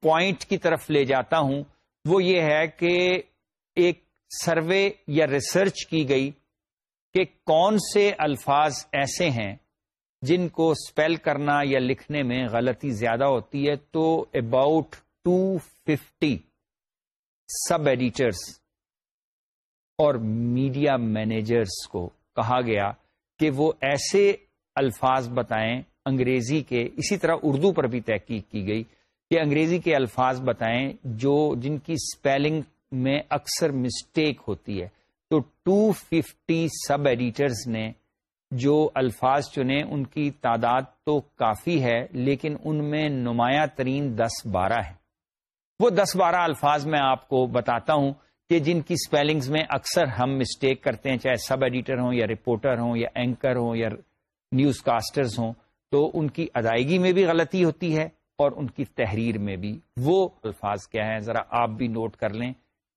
پوائنٹ کی طرف لے جاتا ہوں۔ وہ یہ ہے کہ ایک سروے یا ریسرچ کی گئی کہ کون سے الفاظ ایسے ہیں جن کو اسپیل کرنا یا لکھنے میں غلطی زیادہ ہوتی ہے۔ تو about two fifty sub editors اور میڈیا مینیجرس کو کہا گیا کہ وہ ایسے الفاظ بتائیں، انگریزی کے، اسی طرح اردو پر بھی تحقیق کی گئی کہ انگریزی کے الفاظ بتائیں جو جن کی اسپیلنگ میں اکثر مسٹیک ہوتی ہے۔ تو ٹو ففٹی سب ایڈیٹرز نے جو الفاظ چنے، ان کی تعداد تو کافی ہے، لیکن ان میں نمایاں ترین دس بارہ ہیں۔ وہ دس بارہ الفاظ میں آپ کو بتاتا ہوں کہ جن کی سپیلنگز میں اکثر ہم مسٹیک کرتے ہیں، چاہے سب ایڈیٹر ہوں یا رپورٹر ہوں یا اینکر ہوں یا نیوز کاسٹرز ہوں، تو ان کی ادائیگی میں بھی غلطی ہوتی ہے اور ان کی تحریر میں بھی۔ وہ الفاظ کیا ہیں؟ ذرا آپ بھی نوٹ کر لیں۔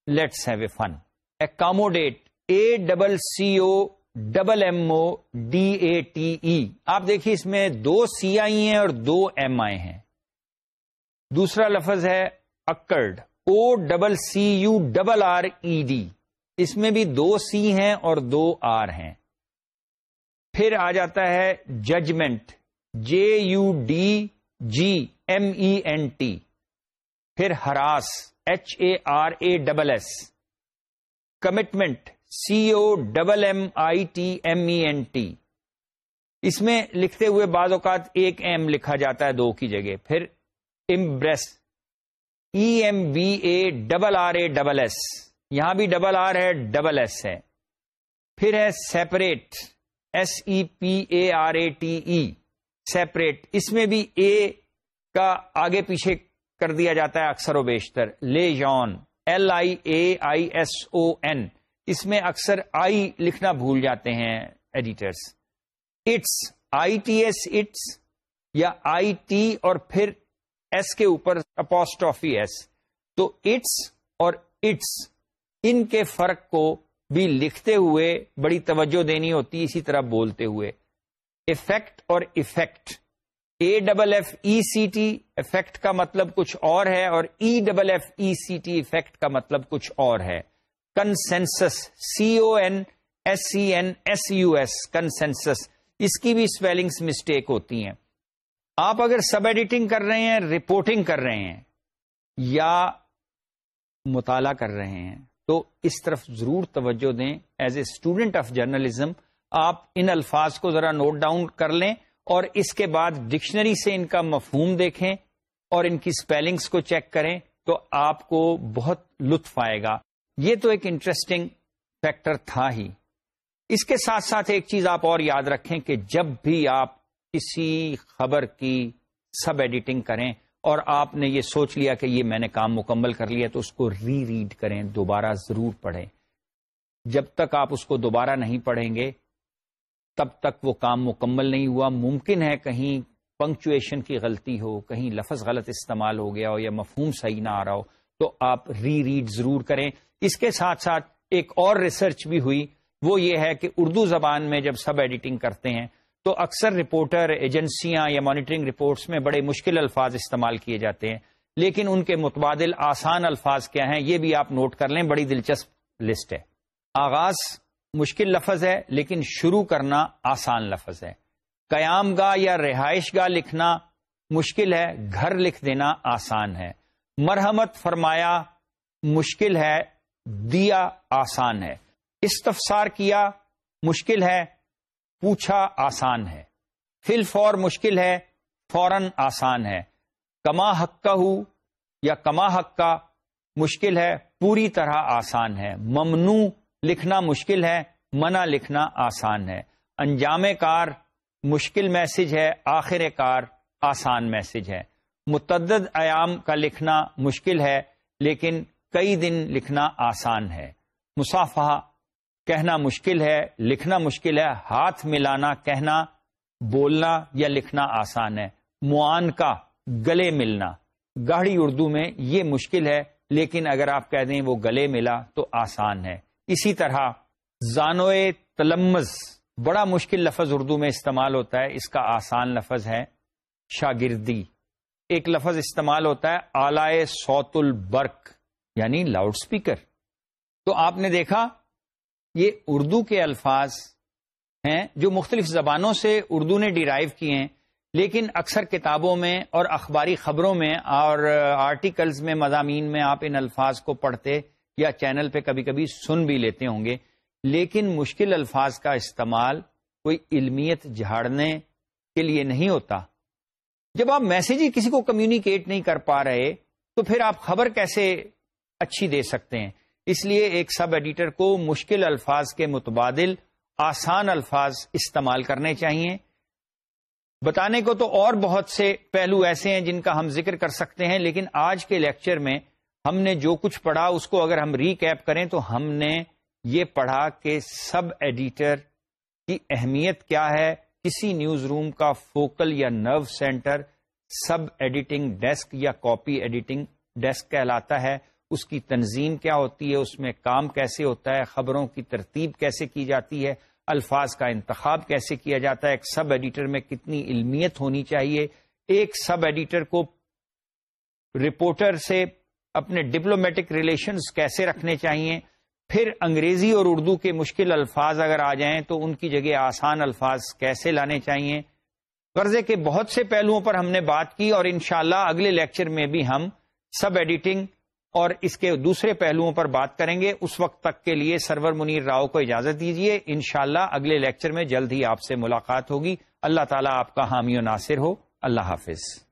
Let's have a fun accommodate A double C O double M O D A T E آپ دیکھیے اس میں دو سی آئی ہیں اور دو ایم آئی ہیں۔ دوسرا لفظ ہے occurred O double C U double R E D اس میں بھی دو سی ہیں اور دو آر ہیں. پھر آ جاتا ہے judgment J U D G M E N T پھر harass. H A R A double S commitment C O double M I T M E N T اس میں لکھتے ہوئے بعض اوقات ایک ایم لکھا جاتا ہے دو کی جگہ. پھر embarrass E M B A double R A double S یہاں بھی ڈبل آر ہے، ڈبل ایس ہے۔ پھر ہے separate S E P A R A T E separate اس میں بھی اے کا آگے پیچھے کر دیا جاتا ہے اکثر و بیشتر۔ Liaison L I A I S O N اس میں اکثر آئی لکھنا بھول جاتے ہیں editors it's I T S it's یا آئی ٹی اور پھر ایس کے اوپر اپوسٹافی ایس تو اٹس اور اٹس ان کے فرق کو بھی لکھتے ہوئے بڑی توجہ دینی ہوتی، اسی طرح بولتے ہوئے. افیکٹ اور effect A double F E C T affect کا مطلب کچھ اور ہے اور E double F E C T effect کا مطلب کچھ اور ہے. Consensus C O N S C N S U S consensus اس کی بھی اسپیلنگس مسٹیک ہوتی ہیں. آپ اگر سب ایڈیٹنگ کر رہے ہیں، رپورٹنگ کر رہے ہیں یا مطالعہ کر رہے ہیں، تو اس طرف ضرور توجہ دیں۔ As a student of journalism آپ ان الفاظ کو ذرا نوٹ ڈاؤن کر لیں اور اس کے بعد ڈکشنری سے ان کا مفہوم دیکھیں اور ان کی اسپیلنگس کو چیک کریں تو آپ کو بہت لطف آئے گا۔ یہ تو ایک انٹرسٹنگ فیکٹر تھا ہی۔ اس کے ساتھ ساتھ ایک چیز آپ اور یاد رکھیں کہ جب بھی آپ کسی خبر کی سب ایڈیٹنگ کریں اور آپ نے یہ سوچ لیا کہ یہ میں نے کام مکمل کر لیا تو اس کو ری ریڈ کریں، دوبارہ ضرور پڑھیں۔ جب تک آپ اس کو دوبارہ نہیں پڑھیں گے، تب تک وہ کام مکمل نہیں ہوا۔ ممکن ہے کہیں پنکچویشن کی غلطی ہو، کہیں لفظ غلط استعمال ہو گیا ہو یا مفہوم صحیح نہ آ رہا ہو، تو آپ ری ریڈ ضرور کریں۔ اس کے ساتھ ساتھ ایک اور ریسرچ بھی ہوئی۔ وہ یہ ہے کہ اردو زبان میں جب سب ایڈیٹنگ کرتے ہیں تو اکثر رپورٹر ایجنسیاں یا مانیٹرنگ رپورٹس میں بڑے مشکل الفاظ استعمال کیے جاتے ہیں۔ لیکن ان کے متبادل آسان الفاظ کیا ہیں یہ بھی آپ نوٹ کر لیں، بڑی دلچسپ لسٹ ہے۔ آغاز مشکل لفظ ہے، لیکن شروع کرنا آسان لفظ ہے۔ قیام گاہ یا رہائش گاہ لکھنا مشکل ہے، گھر لکھ دینا آسان ہے۔ مرحمت فرمایا مشکل ہے، دیا آسان ہے۔ استفسار کیا مشکل ہے پوچھا آسان ہے۔ فل فور مشکل ہے، فوراً آسان ہے۔ کما حق ہو یا کما حق مشکل ہے، پوری طرح آسان ہے۔ ممنوع لکھنا مشکل ہے، منع لکھنا آسان ہے۔ انجام کار مشکل میسج ہے، آخر کار آسان میسج ہے۔ متعدد ایام کا لکھنا مشکل ہے، لیکن کئی دن لکھنا آسان ہے۔ مسافہ کہنا مشکل ہے، لکھنا مشکل ہے، ہاتھ ملانا، کہنا، بولنا یا لکھنا آسان ہے۔ معان کا گلے ملنا۔ گاڑی اردو میں یہ مشکل ہے، لیکن اگر آپ کہہ دیں وہ گلے ملا تو آسان ہے۔ اسی طرح زانوئے تلمز، بڑا مشکل لفظ اردو میں استعمال ہوتا ہے۔ اس کا آسان لفظ ہے شاگردی۔ ایک لفظ استعمال ہوتا ہے آلائے سوت البرق یعنی لاؤڈ سپیکر۔ تو آپ نے دیکھا یہ اردو کے الفاظ ہیں جو مختلف زبانوں سے اردو نے ڈیرائیو کیے ہیں، لیکن اکثر کتابوں میں اور اخباری خبروں میں اور آرٹیکلز میں، مضامین میں آپ ان الفاظ کو پڑھتے یا چینل پہ کبھی کبھی سن بھی لیتے ہوں گے۔ لیکن مشکل الفاظ کا استعمال کوئی علمیت جھاڑنے کے لیے نہیں ہوتا۔ جب آپ میسج ہی کسی کو کمیونیکیٹ نہیں کر پا رہے، تو پھر آپ خبر کیسے اچھی دے سکتے ہیں؟ اس لیے ایک سب ایڈیٹر کو مشکل الفاظ کے متبادل آسان الفاظ استعمال کرنے چاہیے۔ بتانے کو تو اور بہت سے پہلو ایسے ہیں جن کا ہم ذکر کر سکتے ہیں، لیکن آج کے لیکچر میں ہم نے جو کچھ پڑھا، اس کو اگر ہم ریکیپ کریں تو ہم نے یہ پڑھا کہ سب ایڈیٹر کی اہمیت کیا ہے۔ کسی نیوز روم کا فوکل یا nerve centre sub editing desk یا کاپی ایڈیٹنگ ڈیسک کہلاتا ہے۔ اس کی تنظیم کیا ہوتی ہے، اس میں کام کیسے ہوتا ہے، خبروں کی ترتیب کیسے کی جاتی ہے، الفاظ کا انتخاب کیسے کیا جاتا ہے، ایک سب ایڈیٹر میں کتنی علمیت ہونی چاہیے، ایک سب ایڈیٹر کو رپورٹر سے اپنے ڈپلومیٹک ریلیشنز کیسے رکھنے چاہیے، پھر انگریزی اور اردو کے مشکل الفاظ اگر آ جائیں تو ان کی جگہ آسان الفاظ کیسے لانے چاہیے۔ قرضے کے بہت سے پہلوؤں پر ہم نے بات کی اور انشاءاللہ اگلے لیکچر میں بھی ہم سب ایڈیٹنگ اور اس کے دوسرے پہلوؤں پر بات کریں گے۔ اس وقت تک کے لیے سرور منیر راؤ کو اجازت دیجیے انشاءاللہ اگلے لیکچر میں جلد ہی آپ سے ملاقات ہوگی۔ اللہ تعالیٰ آپ کا حامی و ناصر ہو۔ اللہ حافظ۔